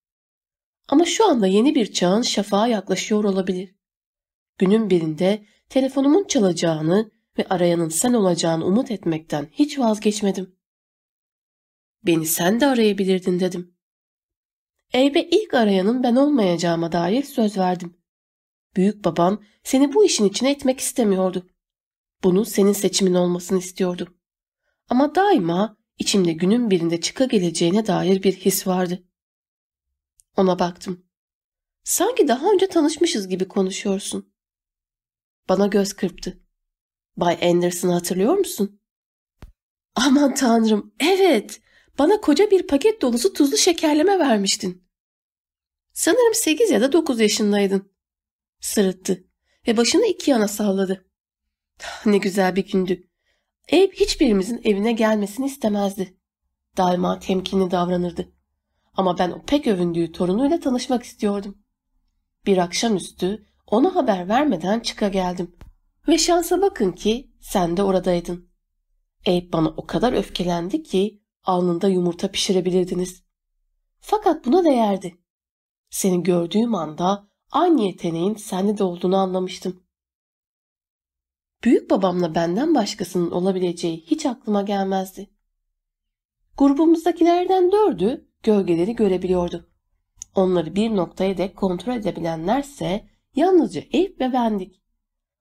Ama şu anda yeni bir çağın şafağı yaklaşıyor olabilir. Günün birinde telefonumun çalacağını ve arayanın sen olacağını umut etmekten hiç vazgeçmedim. Beni sen de arayabilirdin dedim. Eybe ilk arayanın ben olmayacağıma dair söz verdim. Büyük baban seni bu işin içine etmek istemiyordu. Bunu senin seçimin olmasını istiyordu. Ama daima içimde günün birinde çıka geleceğine dair bir his vardı. Ona baktım. Sanki daha önce tanışmışız gibi konuşuyorsun. Bana göz kırptı. Bay Anderson'ı hatırlıyor musun? Aman tanrım, evet. Bana koca bir paket dolusu tuzlu şekerleme vermiştin. Sanırım sekiz ya da dokuz yaşındaydın. Sırıttı ve başını iki yana salladı. Ne güzel bir gündü. Ev hiçbirimizin evine gelmesini istemezdi. Daima temkinli davranırdı. Ama ben o pek övündüğü torunuyla tanışmak istiyordum. Bir akşamüstü ona haber vermeden çıka geldim. Ve şansa bakın ki sen de oradaydın. Abe bana o kadar öfkelendi ki alnında yumurta pişirebilirdiniz. Fakat buna değerdi. Seni gördüğüm anda aynı yeteneğin sende de olduğunu anlamıştım. Büyük babamla benden başkasının olabileceği hiç aklıma gelmezdi. Grubumuzdakilerden dördü gölgeleri görebiliyordu. Onları bir noktaya dek kontrol edebilenlerse yalnızca Eyüp ve bendik.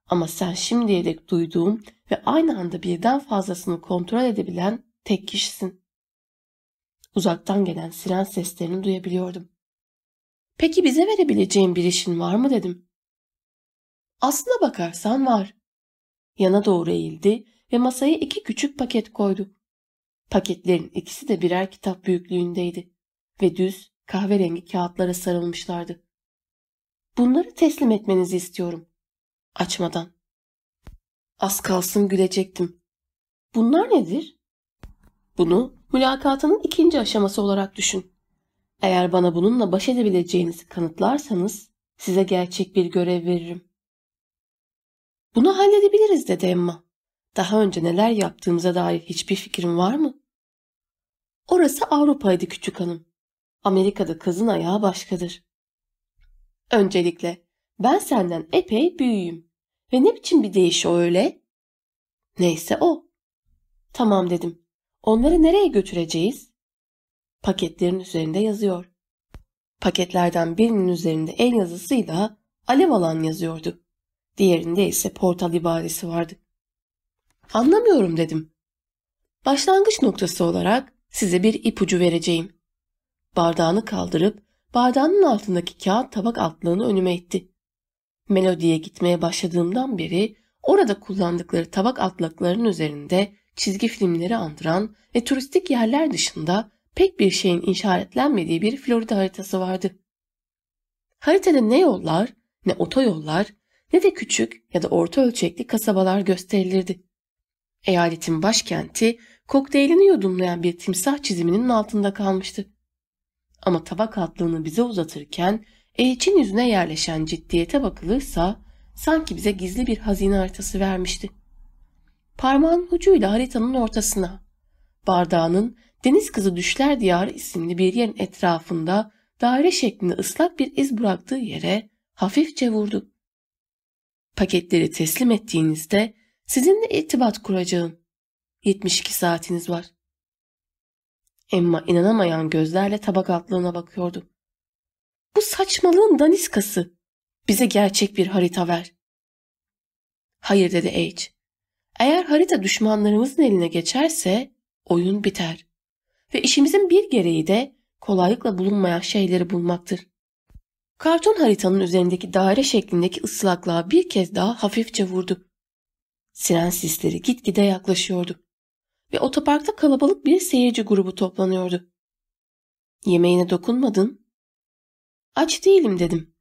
Ama sen şimdiye dek duyduğum ve aynı anda birden fazlasını kontrol edebilen tek kişisin. Uzaktan gelen siren seslerini duyabiliyordum. Peki bize verebileceğin bir işin var mı dedim. Aslına bakarsan var. Yana doğru eğildi ve masaya iki küçük paket koydu. Paketlerin ikisi de birer kitap büyüklüğündeydi ve düz kahverengi kağıtlara sarılmışlardı. Bunları teslim etmenizi istiyorum. Açmadan. Az kalsın gülecektim. Bunlar nedir? Bunu mülakatının ikinci aşaması olarak düşün. Eğer bana bununla baş edebileceğinizi kanıtlarsanız size gerçek bir görev veririm. Bunu halledebiliriz dedi Emma. Daha önce neler yaptığımıza dair hiçbir fikrin var mı? Orası Avrupa'ydı küçük hanım. Amerika'da kızın ayağı başkadır. Öncelikle ben senden epey büyüğüm. Ve ne biçim bir değiş o öyle? Neyse o. Tamam dedim. Onları nereye götüreceğiz? Paketlerin üzerinde yazıyor. Paketlerden birinin üzerinde el yazısıyla alev alan yazıyordu. Diğerinde ise portal ibaresi vardı. Anlamıyorum dedim. Başlangıç noktası olarak size bir ipucu vereceğim. Bardağını kaldırıp bardağının altındaki kağıt tabak altlığını önüme etti. Melodiye gitmeye başladığımdan beri orada kullandıkları tabak altlıklarının üzerinde çizgi filmleri andıran ve turistik yerler dışında pek bir şeyin işaretlenmediği bir Florida haritası vardı. Haritada ne yollar, ne otoyollar, ne de küçük ya da orta ölçekli kasabalar gösterilirdi. Eyaletin başkenti kokteylini yudumlayan bir timsah çiziminin altında kalmıştı. Ama tabak atlığını bize uzatırken Elçin yüzüne yerleşen ciddiyete bakılırsa sanki bize gizli bir hazine haritası vermişti. Parmağın ucuyla haritanın ortasına, bardağının Deniz Kızı Düşler Diyarı isimli bir yerin etrafında daire şeklinde ıslak bir iz bıraktığı yere hafifçe vurdu. Paketleri teslim ettiğinizde sizinle irtibat kuracağım. 72 saatiniz var. Emma inanamayan gözlerle tabak altlığına bakıyordu. Bu saçmalığın daniskası. Bize gerçek bir harita ver. Hayır dedi H. Eğer harita düşmanlarımızın eline geçerse oyun biter. Ve işimizin bir gereği de kolaylıkla bulunmayan şeyleri bulmaktır. Karton haritanın üzerindeki daire şeklindeki ıslaklığa bir kez daha hafifçe vurdu. Siren sisleri gitgide yaklaşıyordu. Ve otoparkta kalabalık bir seyirci grubu toplanıyordu. Yemeğine dokunmadın Aç değilim dedim.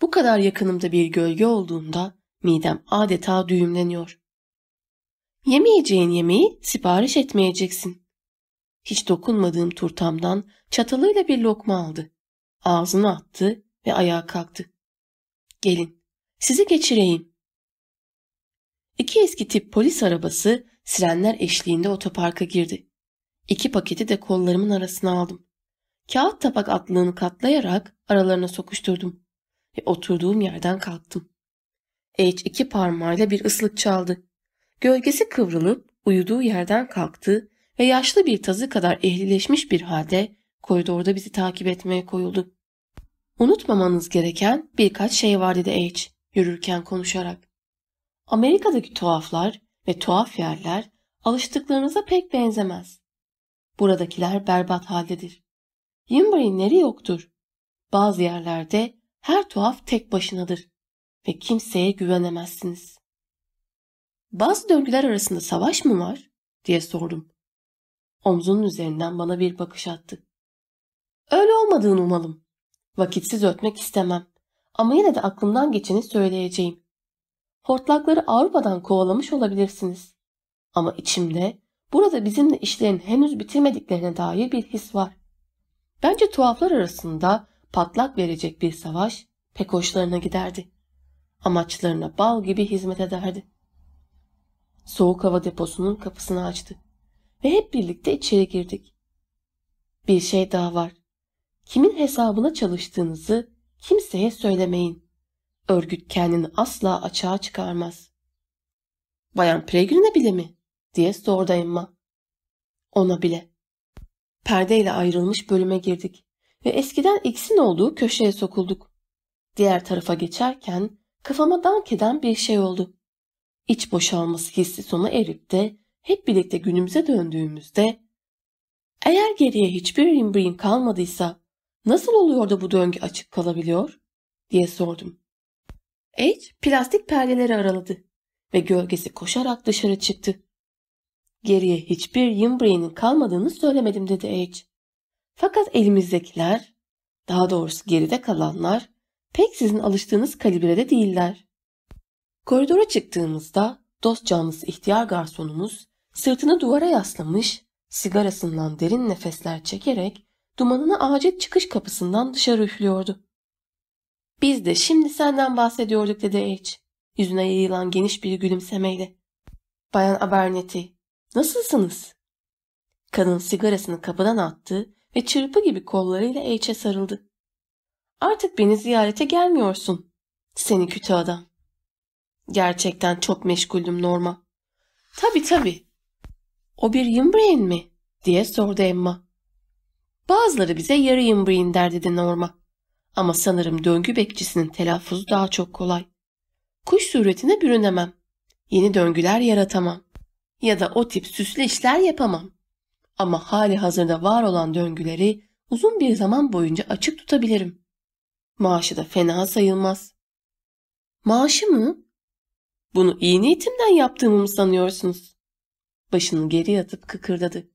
Bu kadar yakınımda bir gölge olduğunda midem adeta düğümleniyor. Yemeyeceğin yemeği sipariş etmeyeceksin. Hiç dokunmadığım turtamdan çatalıyla bir lokma aldı. Ağzına attı ve ayağa kalktı. Gelin, sizi geçireyim. İki eski tip polis arabası sirenler eşliğinde otoparka girdi. İki paketi de kollarımın arasına aldım. Kağıt tabak atlığını katlayarak aralarına sokuşturdum ve oturduğum yerden kalktım. H iki parmağıyla bir ıslık çaldı. Gölgesi kıvrılıp uyuduğu yerden kalktı ve yaşlı bir tazı kadar ehlileşmiş bir halde koridorda bizi takip etmeye koyuldu. Unutmamanız gereken birkaç şey var dedi H yürürken konuşarak. Amerika'daki tuhaflar ve tuhaf yerler alıştıklarınıza pek benzemez. Buradakiler berbat haldedir. Yimbri'nleri yoktur. Bazı yerlerde her tuhaf tek başınadır ve kimseye güvenemezsiniz. Bazı döngüler arasında savaş mı var? diye sordum. Omzunun üzerinden bana bir bakış attı. Öyle olmadığını umalım. Vakitsiz ötmek istemem. Ama yine de aklımdan geçeni söyleyeceğim. Hortlakları Avrupa'dan kovalamış olabilirsiniz. Ama içimde burada bizimle işlerin henüz bitirmediklerine dair bir his var. Bence tuhaflar arasında patlak verecek bir savaş pek hoşlarına giderdi. Amaçlarına bal gibi hizmet ederdi. Soğuk hava deposunun kapısını açtı ve hep birlikte içeri girdik. Bir şey daha var. Kimin hesabına çalıştığınızı kimseye söylemeyin. Örgüt kendini asla açığa çıkarmaz. Bayan Peregrin'e bile mi? diye sordu Emma. Ona bile. Perdeyle ayrılmış bölüme girdik ve eskiden X'in olduğu köşeye sokulduk. Diğer tarafa geçerken kafama dank eden bir şey oldu. İç boşalması hissi sona erip de hep birlikte günümüze döndüğümüzde eğer geriye hiçbir imbrin kalmadıysa nasıl oluyor da bu döngü açık kalabiliyor diye sordum. H plastik perdeleri araladı ve gölgesi koşarak dışarı çıktı. Geriye hiçbir Yimbri'nin kalmadığını söylemedim dedi H. Fakat elimizdekiler, daha doğrusu geride kalanlar pek sizin alıştığınız kalibrede değiller. Koridora çıktığımızda dost canlısı ihtiyar garsonumuz sırtını duvara yaslamış, sigarasından derin nefesler çekerek dumanını acil çıkış kapısından dışarı üflüyordu. Biz de şimdi senden bahsediyorduk dedi H. Yüzüne yayılan geniş bir gülümsemeyle. Bayan Abernethy, nasılsınız? Kadın sigarasını kapıdan attı ve çırpı gibi kollarıyla H'e sarıldı. Artık beni ziyarete gelmiyorsun. Seni kötü adam. Gerçekten çok meşguldüm Norma. Tabi tabi. O bir Yimbrain mi? diye sordu Emma. Bazıları bize yarı Yimbrain der dedi Norma. Ama sanırım döngü bekçisinin telaffuzu daha çok kolay. Kuş suretine bürünemem. Yeni döngüler yaratamam. Ya da o tip süslü işler yapamam. Ama hali hazırda var olan döngüleri uzun bir zaman boyunca açık tutabilirim. Maaşı da fena sayılmaz. Maaşı mı? Bunu iyi niyetimden yaptığımı mı sanıyorsunuz? Başını geri atıp kıkırdadı.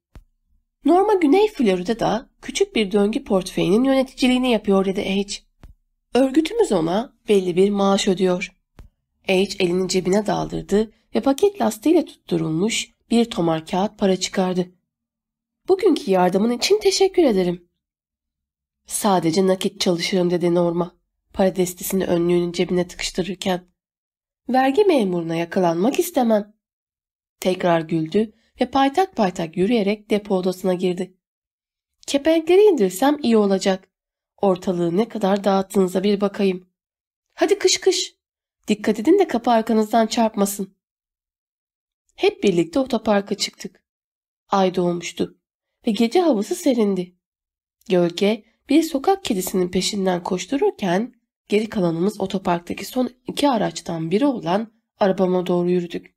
Norma Güney Florida'da küçük bir döngü portföyünün yöneticiliğini yapıyor dedi H. Örgütümüz ona belli bir maaş ödüyor. H elini cebine daldırdı ve paket lastiğiyle tutturulmuş bir tomar kağıt para çıkardı. Bugünkü yardımın için teşekkür ederim. Sadece nakit çalışırım dedi Norma. Para destesini önlüğünün cebine tıkıştırırken. Vergi memuruna yakalanmak istemem. Tekrar güldü ve paytak paytak yürüyerek depo odasına girdi. Kepenkleri indirsem iyi olacak. Ortalığı ne kadar dağıttığınıza bir bakayım. Hadi kış kış. Dikkat edin de kapı arkanızdan çarpmasın. Hep birlikte otoparka çıktık. Ay doğmuştu ve gece havası serindi. Gölge bir sokak kedisinin peşinden koştururken geri kalanımız otoparktaki son iki araçtan biri olan arabama doğru yürüdük.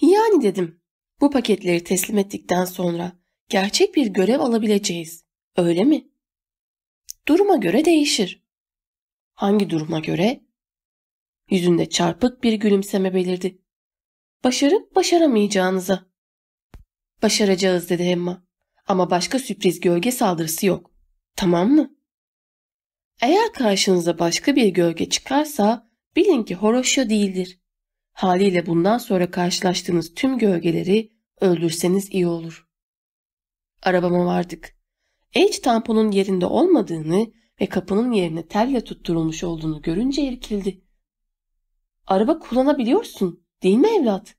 Yani dedim bu paketleri teslim ettikten sonra gerçek bir görev alabileceğiz. Öyle mi? Duruma göre değişir. Hangi duruma göre? Yüzünde çarpık bir gülümseme belirdi. Başarıp başaramayacağınıza. Başaracağız dedi Emma. Ama başka sürpriz gölge saldırısı yok. Tamam mı? Eğer karşınıza başka bir gölge çıkarsa bilin ki Horoşyo değildir. Haliyle bundan sonra karşılaştığınız tüm gölgeleri öldürseniz iyi olur. Arabama vardık. H tamponun yerinde olmadığını ve kapının yerine telle tutturulmuş olduğunu görünce irkildi. Araba kullanabiliyorsun değil mi evlat?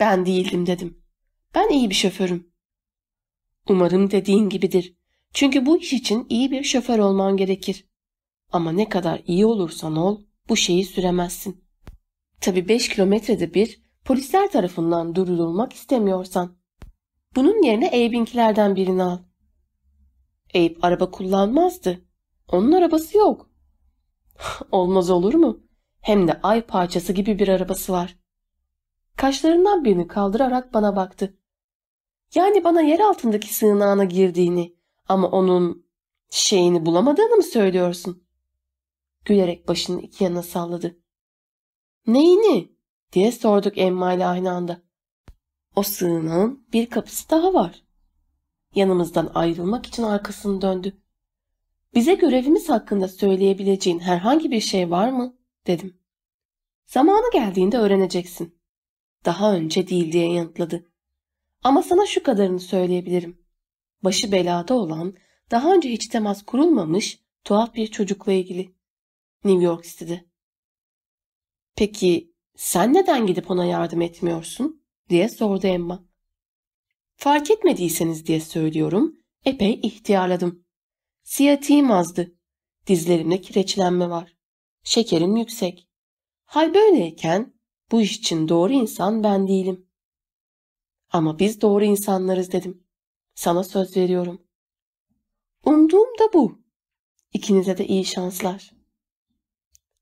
Ben değildim dedim. Ben iyi bir şoförüm. Umarım dediğin gibidir. Çünkü bu iş için iyi bir şoför olman gerekir. Ama ne kadar iyi olursan ol bu şeyi süremezsin. Tabi 5 kilometrede bir polisler tarafından durdurulmak istemiyorsan. Bunun yerine Abe'inkilerden birini al. Abe araba kullanmazdı. Onun arabası yok. Olmaz olur mu? Hem de ay parçası gibi bir arabası var. Kaşlarından birini kaldırarak bana baktı. Yani bana yer altındaki sığınağına girdiğini ama onun şeyini bulamadığını mı söylüyorsun? Gülerek başını iki yana salladı. Neyini? diye sorduk Emma ile aynı anda. O sığınağın bir kapısı daha var. Yanımızdan ayrılmak için arkasını döndü. Bize görevimiz hakkında söyleyebileceğin herhangi bir şey var mı? dedim. Zamanı geldiğinde öğreneceksin. Daha önce değil diye yanıtladı. Ama sana şu kadarını söyleyebilirim. Başı belada olan, daha önce hiç temas kurulmamış tuhaf bir çocukla ilgili. New York City'de. Peki sen neden gidip ona yardım etmiyorsun? diye sordu Emma. Fark etmediyseniz diye söylüyorum. Epey ihtiyarladım. Siyatiğim azdı. Dizlerimde kireçlenme var. Şekerim yüksek. Hal böyleyken bu iş için doğru insan ben değilim. Ama biz doğru insanlarız dedim. Sana söz veriyorum. Umduğum da bu. İkinize de iyi şanslar.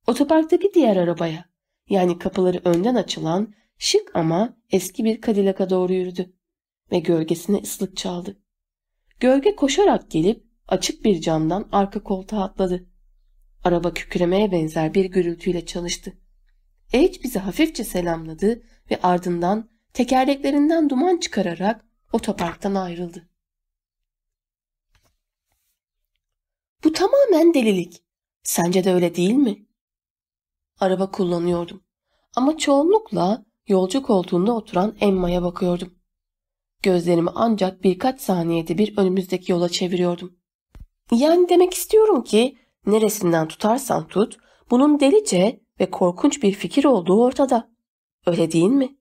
Otoparktaki diğer arabaya, yani kapıları önden açılan, şık ama eski bir Cadillac'a doğru yürüdü ve gölgesine ıslık çaldı. Gölge koşarak gelip açık bir camdan arka koltuğa atladı. Araba kükremeye benzer bir gürültüyle çalıştı. H bizi hafifçe selamladı ve ardından tekerleklerinden duman çıkararak otoparktan ayrıldı. Bu tamamen delilik. Sence de öyle değil mi? Araba kullanıyordum. Ama çoğunlukla yolcu koltuğunda oturan Emma'ya bakıyordum. Gözlerimi ancak birkaç saniyede bir önümüzdeki yola çeviriyordum. Yani demek istiyorum ki neresinden tutarsan tut bunun delice ve korkunç bir fikir olduğu ortada. Öyle değil mi?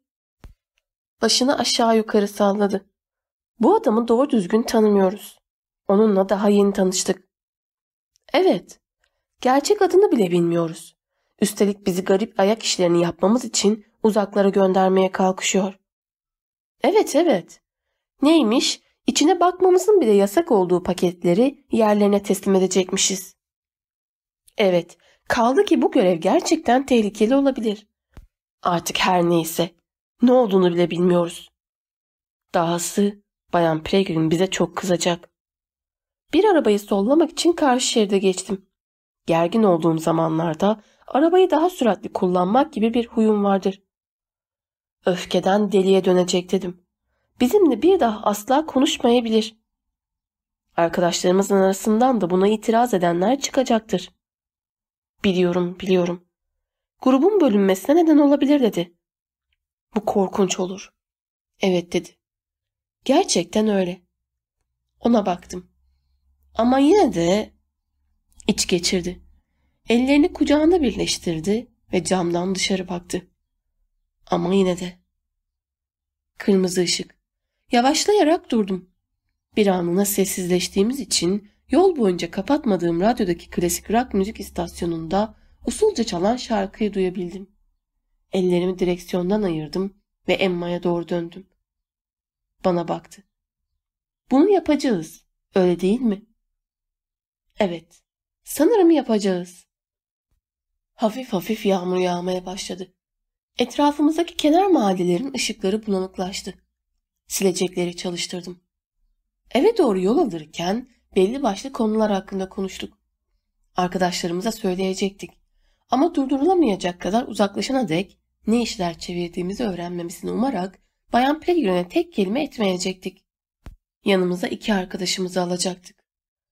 Başını aşağı yukarı salladı. Bu adamı doğru düzgün tanımıyoruz. Onunla daha yeni tanıştık. Evet, gerçek adını bile bilmiyoruz. Üstelik bizi garip ayak işlerini yapmamız için uzaklara göndermeye kalkışıyor. Evet evet. Neymiş? İçine bakmamızın bile yasak olduğu paketleri yerlerine teslim edecekmişiz. Evet, kaldı ki bu görev gerçekten tehlikeli olabilir. Artık her neyse, ne olduğunu bile bilmiyoruz. Dahası Bayan Pregrin bize çok kızacak. Bir arabayı sollamak için karşı şeride geçtim. Gergin olduğum zamanlarda arabayı daha süratli kullanmak gibi bir huyum vardır. Öfkeden deliye dönecek dedim. Bizimle bir daha asla konuşmayabilir. Arkadaşlarımızın arasından da buna itiraz edenler çıkacaktır. Biliyorum, biliyorum. Grubun bölünmesine neden olabilir dedi. Bu korkunç olur. Evet dedi. Gerçekten öyle. Ona baktım. Ama yine de iç geçirdi. Ellerini kucağında birleştirdi ve camdan dışarı baktı. Ama yine de. Kırmızı ışık. Yavaşlayarak durdum. Bir anına sessizleştiğimiz için yol boyunca kapatmadığım radyodaki klasik rock müzik istasyonunda usulca çalan şarkıyı duyabildim. Ellerimi direksiyondan ayırdım ve Emma'ya doğru döndüm. Bana baktı. Bunu yapacağız, öyle değil mi? Evet, sanırım yapacağız. Hafif hafif yağmur yağmaya başladı. Etrafımızdaki kenar mahallelerin ışıkları bulanıklaştı. Silecekleri çalıştırdım. Eve doğru yol alırken belli başlı konular hakkında konuştuk. Arkadaşlarımıza söyleyecektik. Ama durdurulamayacak kadar uzaklaşana dek ne işler çevirdiğimizi öğrenmemesini umarak Bayan Peregrine'e tek kelime etmeyecektik. Yanımıza iki arkadaşımızı alacaktık.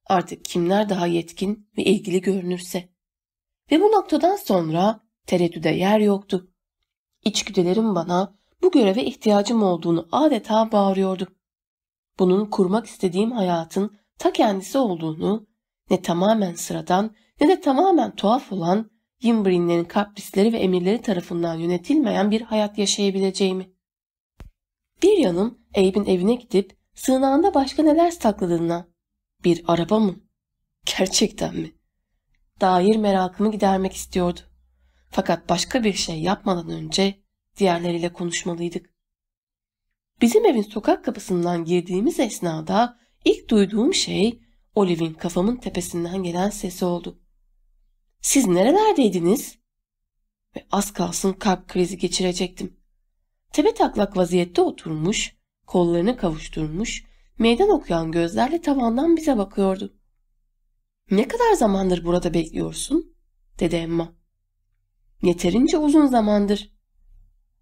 Artık kimler daha yetkin ve ilgili görünürse. Ve bu noktadan sonra tereddüde yer yoktu. İçgüdülerim bana bu göreve ihtiyacım olduğunu adeta bağırıyordu. Bunun kurmak istediğim hayatın ta kendisi olduğunu, ne tamamen sıradan ne de tamamen tuhaf olan Yimbrinlerin kaprisleri ve emirleri tarafından yönetilmeyen bir hayat yaşayabileceğimi. Bir yanım Abe'in evine gidip sığınağında başka neler sakladığına. Bir araba mı? Gerçekten mi? Dair merakımı gidermek istiyordu. Fakat başka bir şey yapmadan önce diğerleriyle konuşmalıydık. Bizim evin sokak kapısından girdiğimiz esnada ilk duyduğum şey Olive'in kafamın tepesinden gelen sesi oldu. Siz nerelerdeydiniz? Ve az kalsın kalp krizi geçirecektim. Tepe taklak vaziyette oturmuş, kollarını kavuşturmuş, meydan okuyan gözlerle tavandan bize bakıyordu. Ne kadar zamandır burada bekliyorsun? dedi Emma. Yeterince uzun zamandır.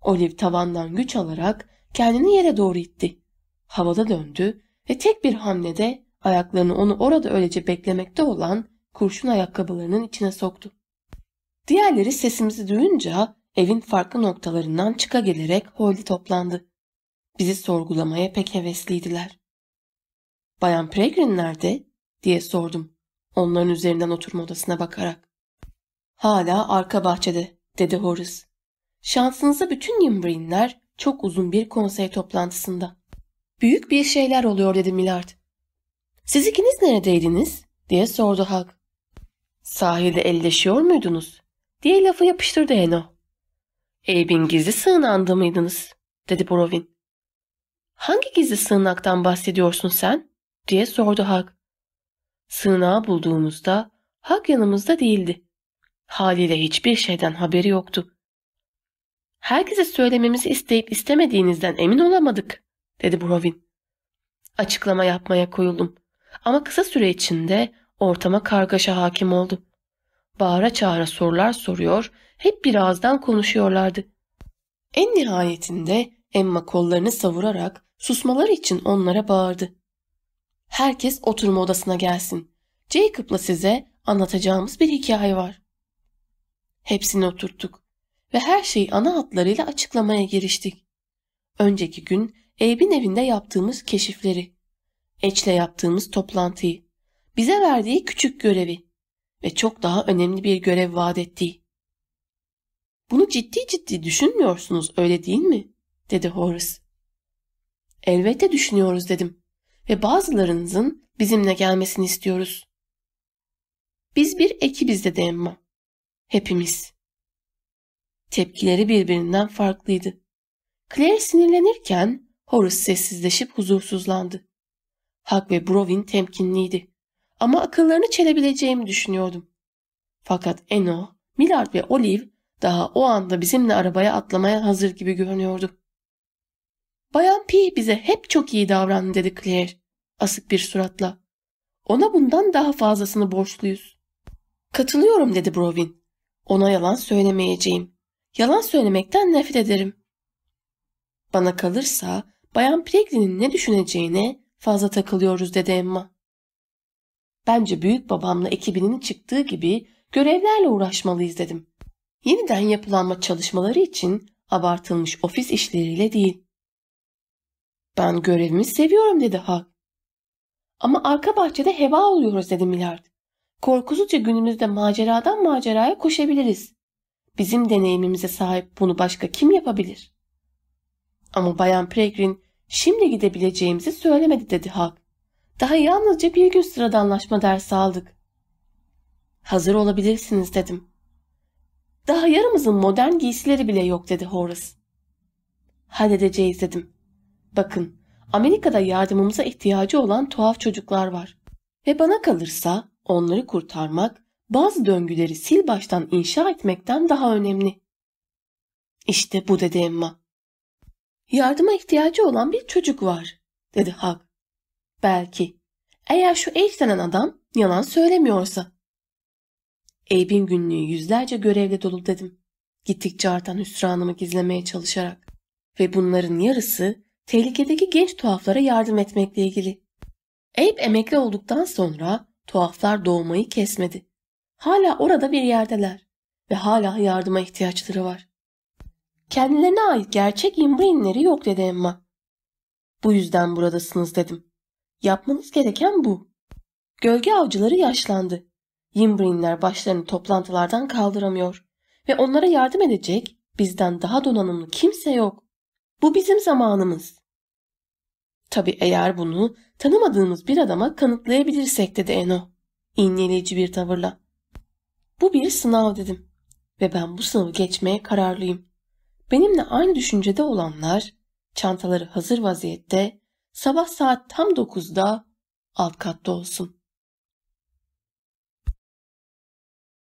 Olive tavandan güç alarak kendini yere doğru itti. Havada döndü ve tek bir hamlede ayaklarını onu orada öylece beklemekte olan kurşun ayakkabılarının içine soktu. Diğerleri sesimizi duyunca evin farklı noktalarından çıka gelerek Holly toplandı. Bizi sorgulamaya pek hevesliydiler. Bayan Pregrin nerede? diye sordum. Onların üzerinden oturma odasına bakarak. Hala arka bahçede, dedi Horace. Şansınıza bütün Yimbrinler çok uzun bir konsey toplantısında. Büyük bir şeyler oluyor dedi Millard. Siz ikiniz neredeydiniz? diye sordu Hag. Sahilde elleşiyor muydunuz? diye lafı yapıştırdı Eno. Abe'in gizli sığınağında mıydınız? dedi Brovin. Hangi gizli sığınaktan bahsediyorsun sen? diye sordu Hag. Sığınağı bulduğumuzda Hag yanımızda değildi. Haliyle hiçbir şeyden haberi yoktu. Herkese söylememizi isteyip istemediğinizden emin olamadık, dedi Brovin. Açıklama yapmaya koyuldum. Ama kısa süre içinde ortama kargaşa hakim oldu. Bağıra çağıra sorular soruyor, hep bir ağızdan konuşuyorlardı. En nihayetinde Emma kollarını savurarak susmaları için onlara bağırdı. Herkes oturma odasına gelsin. Jacob'la size anlatacağımız bir hikaye var. Hepsini oturttuk ve her şeyi ana hatlarıyla açıklamaya giriştik. Önceki gün Abe'in evinde yaptığımız keşifleri, Eç'le yaptığımız toplantıyı, bize verdiği küçük görevi ve çok daha önemli bir görev vaat ettiği. Bunu ciddi ciddi düşünmüyorsunuz öyle değil mi? dedi Horace. Elbette düşünüyoruz dedim ve bazılarınızın bizimle gelmesini istiyoruz. Biz bir ekibiz dedi Emma. Hepimiz. Tepkileri birbirinden farklıydı. Claire sinirlenirken Horace sessizleşip huzursuzlandı. Hak ve Brovin temkinliydi. Ama akıllarını çelebileceğimi düşünüyordum. Fakat Eno, Millard ve Olive daha o anda bizimle arabaya atlamaya hazır gibi görünüyordu. Bayan P bize hep çok iyi davrandı dedi Claire asık bir suratla. Ona bundan daha fazlasını borçluyuz. Katılıyorum dedi Brovin. Ona yalan söylemeyeceğim. Yalan söylemekten nefret ederim. Bana kalırsa Bayan Pregrin'in ne düşüneceğine fazla takılıyoruz dedi Emma. Bence büyük babamla ekibinin çıktığı gibi görevlerle uğraşmalıyız dedim. Yeniden yapılanma çalışmaları için abartılmış ofis işleriyle değil. Ben görevimi seviyorum dedi Hak. Ama arka bahçede heva oluyoruz dedi Millard. Korkusuzca günümüzde maceradan maceraya koşabiliriz. Bizim deneyimimize sahip bunu başka kim yapabilir? Ama Bayan Pregrin şimdi gidebileceğimizi söylemedi dedi Hak. Daha yalnızca bir gün sıradanlaşma dersi aldık. Hazır olabilirsiniz dedim. Daha yarımızın modern giysileri bile yok dedi Horace. Halledeceğiz dedim. Bakın Amerika'da yardımımıza ihtiyacı olan tuhaf çocuklar var. Ve bana kalırsa onları kurtarmak bazı döngüleri sil baştan inşa etmekten daha önemli. İşte bu dedi Emma. Yardıma ihtiyacı olan bir çocuk var, dedi Hag. Belki. Eğer şu Ace denen adam yalan söylemiyorsa. Abe'in günlüğü yüzlerce görevle dolu dedim. Gittikçe artan hüsranımı gizlemeye çalışarak. Ve bunların yarısı tehlikedeki genç tuhaflara yardım etmekle ilgili. Abe emekli olduktan sonra tuhaflar doğmayı kesmedi. Hala orada bir yerdeler ve hala yardıma ihtiyaçları var. Kendilerine ait gerçek imbrainleri yok dedi Emma. Bu yüzden buradasınız dedim. Yapmanız gereken bu. Gölge avcıları yaşlandı. Yimbrinler başlarını toplantılardan kaldıramıyor ve onlara yardım edecek bizden daha donanımlı kimse yok. Bu bizim zamanımız. Tabi eğer bunu tanımadığımız bir adama kanıtlayabilirsek dedi Eno. İğneleyici bir tavırla. Bu bir sınav dedim. Ve ben bu sınavı geçmeye kararlıyım. Benimle aynı düşüncede olanlar çantaları hazır vaziyette sabah saat tam 9'da alt katta olsun.